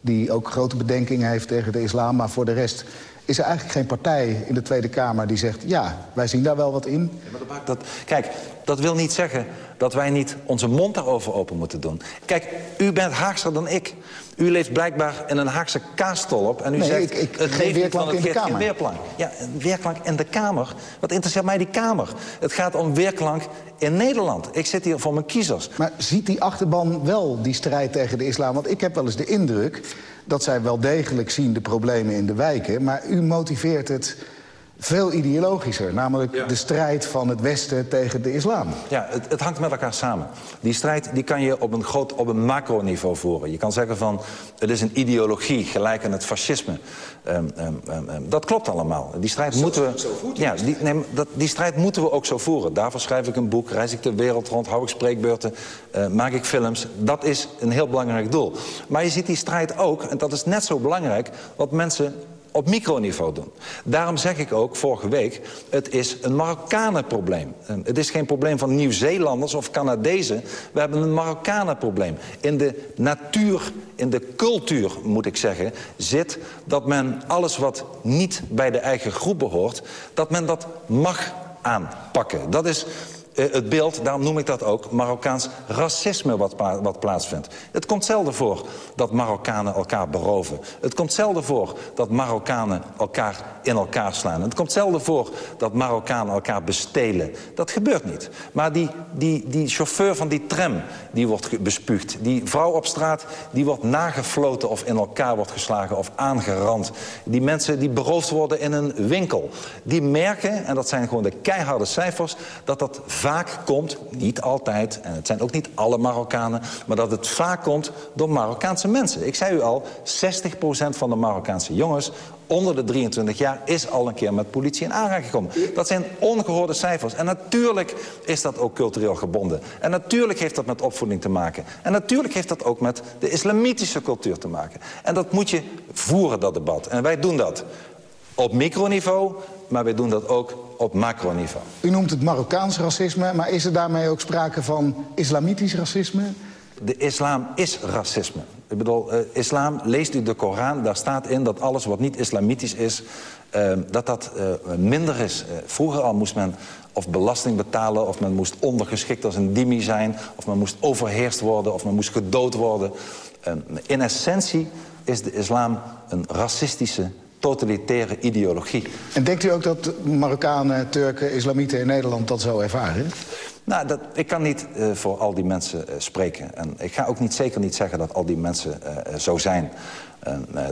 die ook grote bedenkingen heeft tegen de islam... maar voor de rest is er eigenlijk geen partij in de Tweede Kamer die zegt... ja, wij zien daar wel wat in. Ja, maar dat, kijk, dat wil niet zeggen dat wij niet onze mond daarover open moeten doen. Kijk, u bent Haagser dan ik. U leeft blijkbaar in een Haagse kaastolp en u nee, zegt... Ik, ik, het geen weerklank in de Kamer. Geen weerklank. Ja, een weerklank in de Kamer. Wat interesseert mij die Kamer? Het gaat om weerklank in Nederland. Ik zit hier voor mijn kiezers. Maar ziet die achterban wel die strijd tegen de islam? Want ik heb wel eens de indruk dat zij wel degelijk zien de problemen in de wijken... maar u motiveert het veel ideologischer. Namelijk ja. de strijd van het Westen tegen de islam. Ja, het, het, hangt met elkaar samen. Die strijd die kan je op een, groot, op een macroniveau voeren. Je kan zeggen van, het is een ideologie, gelijk aan het fascisme. Um, um, um, dat klopt allemaal. Die strijd zo, moeten we... ja, die, nee, dat, die strijd moeten we ook zo voeren. Daarvoor schrijf ik een boek, reis ik de wereld rond, hou ik spreekbeurten... Uh, maak ik films. Dat is een heel belangrijk doel. Maar je ziet die strijd ook, en dat is net zo belangrijk... wat mensen op microniveau doen. Daarom zeg ik ook vorige week, het is een Marokkanenprobleem. Het is geen probleem van Nieuw-Zeelanders of Canadezen. We hebben een Marokkanenprobleem. In de natuur, in de cultuur moet ik zeggen, zit dat men alles wat niet bij de eigen groep behoort, dat men dat mag aanpakken. Dat is uh, het beeld, daarom noem ik dat ook, Marokkaans racisme wat, wat plaatsvindt. Het komt zelden voor dat Marokkanen elkaar beroven. Het komt zelden voor dat Marokkanen elkaar in elkaar slaan. Het komt zelden voor dat Marokkanen elkaar bestelen. Dat gebeurt niet. Maar die, die, die chauffeur van die tram, die wordt bespuugd. Die vrouw op straat, die wordt nagefloten of in elkaar wordt geslagen of aangerand. Die mensen die beroofd worden in een winkel. Die merken, en dat zijn gewoon de keiharde cijfers, dat dat vaak komt, niet altijd, en het zijn ook niet alle Marokkanen... maar dat het vaak komt door Marokkaanse mensen. Ik zei u al, 60% van de Marokkaanse jongens onder de 23 jaar is al een keer met politie in aanraking gekomen. Dat zijn ongehoorde cijfers. En natuurlijk is dat ook cultureel gebonden. En natuurlijk heeft dat met opvoeding te maken. En natuurlijk heeft dat ook met de islamitische cultuur te maken. En dat moet je voeren, dat debat. En wij doen dat op microniveau, maar wij doen dat ook op macroniveau. U noemt het Marokkaans racisme, maar is er daarmee ook sprake van islamitisch racisme? De islam is racisme. Ik bedoel, uh, islam, leest u de Koran, daar staat in dat alles wat niet islamitisch is... Uh, dat dat uh, minder is. vroeger al moest men of belasting betalen... of men moest ondergeschikt als een dimi zijn... of men moest overheerst worden, of men moest gedood worden. in essentie is de islam een racistische totalitaire ideologie. En denkt u ook dat Marokkanen, Turken, Islamieten in Nederland dat zo ervaren? Nou, dat, ik kan niet uh, voor al die mensen uh, spreken. En ik ga ook niet, zeker niet zeggen dat al die mensen uh, zo zijn.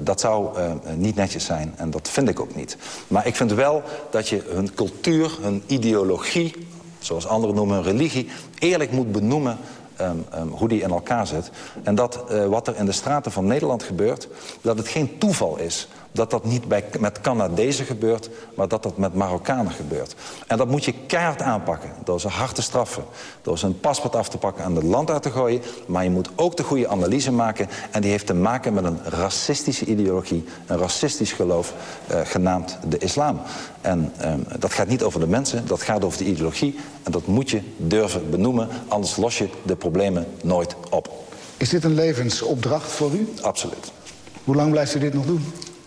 dat zou niet netjes zijn en dat vind ik ook niet. Maar ik vind wel dat je hun cultuur, hun ideologie... zoals anderen noemen hun religie, eerlijk moet benoemen... Um, um, hoe die in elkaar zit. En dat wat er in de straten van Nederland gebeurt... dat het geen toeval is dat dat niet bij, met Canadezen gebeurt, maar dat dat met Marokkanen gebeurt. En dat moet je keihard aanpakken, door ze hard te straffen. Door ze een paspoort af te pakken en het land uit te gooien. Maar je moet ook de goede analyse maken. En die heeft te maken met een racistische ideologie, een racistisch geloof, eh, genaamd de islam. En eh, dat gaat niet over de mensen, dat gaat over de ideologie. En dat moet je durven benoemen, anders los je de problemen nooit op. Is dit een levensopdracht voor u? Absoluut. Hoe lang blijft u dit nog doen?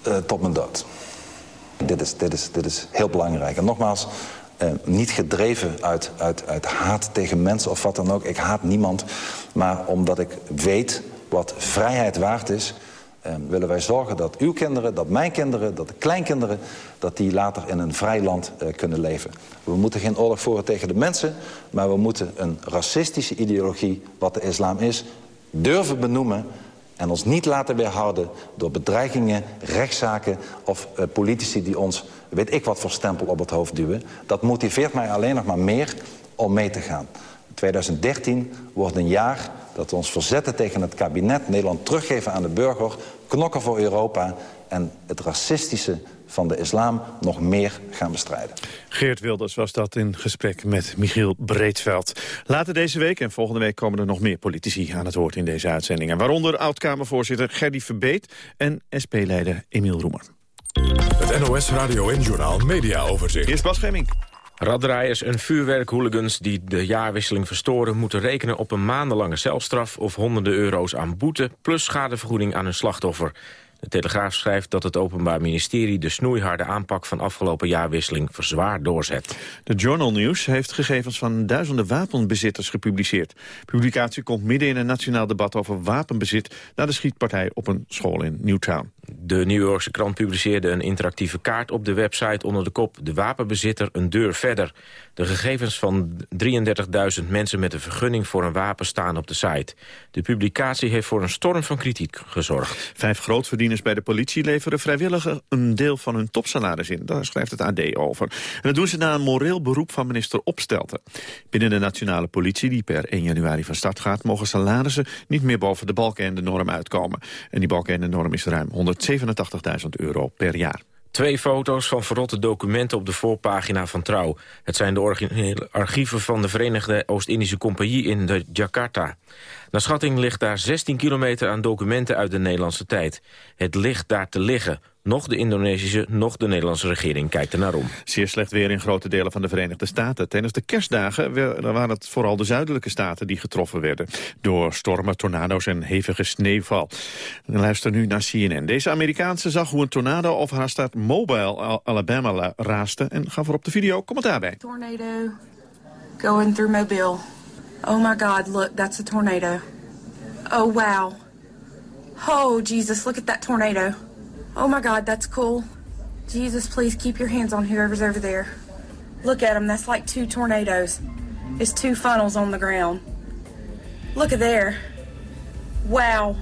Uh, tot mijn dood. Dit is, dit, is, dit is heel belangrijk. En nogmaals, uh, niet gedreven uit, uit, uit haat tegen mensen of wat dan ook. Ik haat niemand. Maar omdat ik weet wat vrijheid waard is... Uh, willen wij zorgen dat uw kinderen, dat mijn kinderen, dat de kleinkinderen... dat die later in een vrij land kunnen leven. We moeten geen oorlog voeren tegen de mensen... maar we moeten een racistische ideologie, wat de islam is... durven benoemen en ons niet laten weerhouden door bedreigingen, rechtszaken... of uh, politici die ons, weet ik wat voor stempel op het hoofd duwen. Dat motiveert mij alleen nog maar meer om mee te gaan. 2013 wordt een jaar dat we ons verzetten tegen het kabinet... Nederland teruggeven aan de burger, knokken voor Europa... en het racistische van de islam nog meer gaan bestrijden. Geert Wilders was dat in gesprek met Michiel Breedveld. Later deze week en volgende week komen er nog meer politici aan het woord in deze uitzendingen. Waaronder oud-Kamervoorzitter Gerdy Verbeet en SP-leider Emiel Roemer. Het NOS Radio en Journaal Media Overzicht. Hier is Bas Gemming. Raddraaiers en vuurwerkhooligans die de jaarwisseling verstoren... moeten rekenen op een maandenlange celstraf of honderden euro's aan boete... plus schadevergoeding aan hun slachtoffer. De Telegraaf schrijft dat het Openbaar Ministerie de snoeiharde aanpak van afgelopen jaarwisseling verzwaard doorzet. De Journal News heeft gegevens van duizenden wapenbezitters gepubliceerd. publicatie komt midden in een nationaal debat over wapenbezit na de schietpartij op een school in Newtown. De New Yorkse krant publiceerde een interactieve kaart op de website onder de kop De wapenbezitter een deur verder. De gegevens van 33.000 mensen met een vergunning voor een wapen staan op de site. De publicatie heeft voor een storm van kritiek gezorgd. Vijf grootverdieners bij de politie leveren vrijwilliger een deel van hun topsalaris in. Daar schrijft het AD over. En dat doen ze na een moreel beroep van minister Opstelten. Binnen de nationale politie, die per 1 januari van start gaat... mogen salarissen niet meer boven de balken en de norm uitkomen. En die balken en de norm is ruim 187.000 euro per jaar. Twee foto's van verrotte documenten op de voorpagina van Trouw. Het zijn de originele archieven van de Verenigde Oost-Indische Compagnie in de Jakarta. Naar schatting ligt daar 16 kilometer aan documenten uit de Nederlandse tijd. Het ligt daar te liggen. Nog de Indonesische, nog de Nederlandse regering kijkt er naar om. Zeer slecht weer in grote delen van de Verenigde Staten. Tijdens de kerstdagen waren het vooral de zuidelijke staten die getroffen werden. Door stormen, tornado's en hevige sneeuwval. Luister nu naar CNN. Deze Amerikaanse zag hoe een tornado over haar staat Mobile, Alabama, raaste. En gaf er op de video commentaar bij. Tornado going through Mobile. Oh my god, look, that's a tornado. Oh wow. Oh Jesus, look at that tornado. Oh my God, that's cool. Jesus, please keep your hands on whoever's over there. Look at them, that's like two tornadoes. It's two funnels on the ground. Look at there. Wow.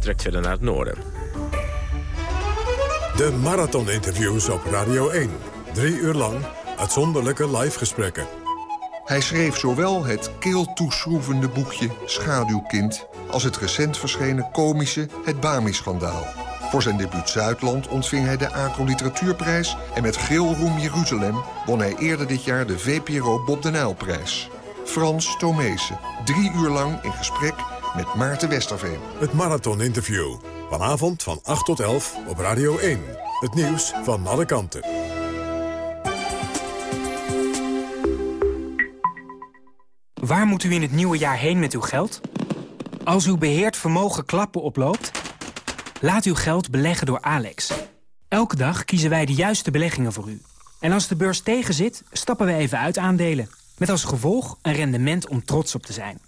Trekt verder naar het noorden. De marathon-interviews op Radio 1. Drie uur lang uitzonderlijke live gesprekken. Hij schreef zowel het keeltoeschroevende boekje Schaduwkind... als het recent verschenen komische Het Bami-schandaal. Voor zijn debuut Zuidland ontving hij de ACO Literatuurprijs... en met Grilroem Jeruzalem won hij eerder dit jaar de VPRO Bob de Nijlprijs. Frans Tomezen, drie uur lang in gesprek met Maarten Westerveen. Het Marathon-interview. Vanavond van 8 tot 11 op Radio 1. Het nieuws van alle kanten. Waar moet u in het nieuwe jaar heen met uw geld? Als uw beheerd vermogen klappen oploopt... laat uw geld beleggen door Alex. Elke dag kiezen wij de juiste beleggingen voor u. En als de beurs tegenzit, stappen we even uit aandelen. Met als gevolg een rendement om trots op te zijn.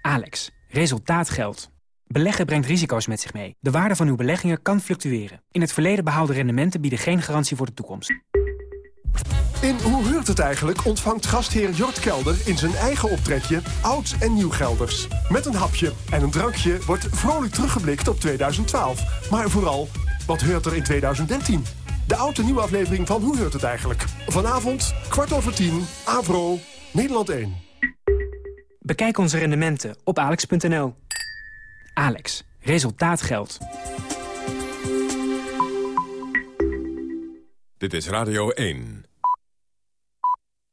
Alex, resultaat geldt. Beleggen brengt risico's met zich mee. De waarde van uw beleggingen kan fluctueren. In het verleden behaalde rendementen bieden geen garantie voor de toekomst. In Hoe heurt het eigenlijk ontvangt gastheer Jort Kelder in zijn eigen optrekje oud en nieuw Gelders. Met een hapje en een drankje wordt vrolijk teruggeblikt op 2012. Maar vooral, wat heurt er in 2013? De oude nieuwe aflevering van Hoe heurt het eigenlijk? Vanavond, kwart over tien, Avro, Nederland 1. Bekijk onze rendementen op alex.nl. Alex, resultaat geldt. Dit is Radio 1.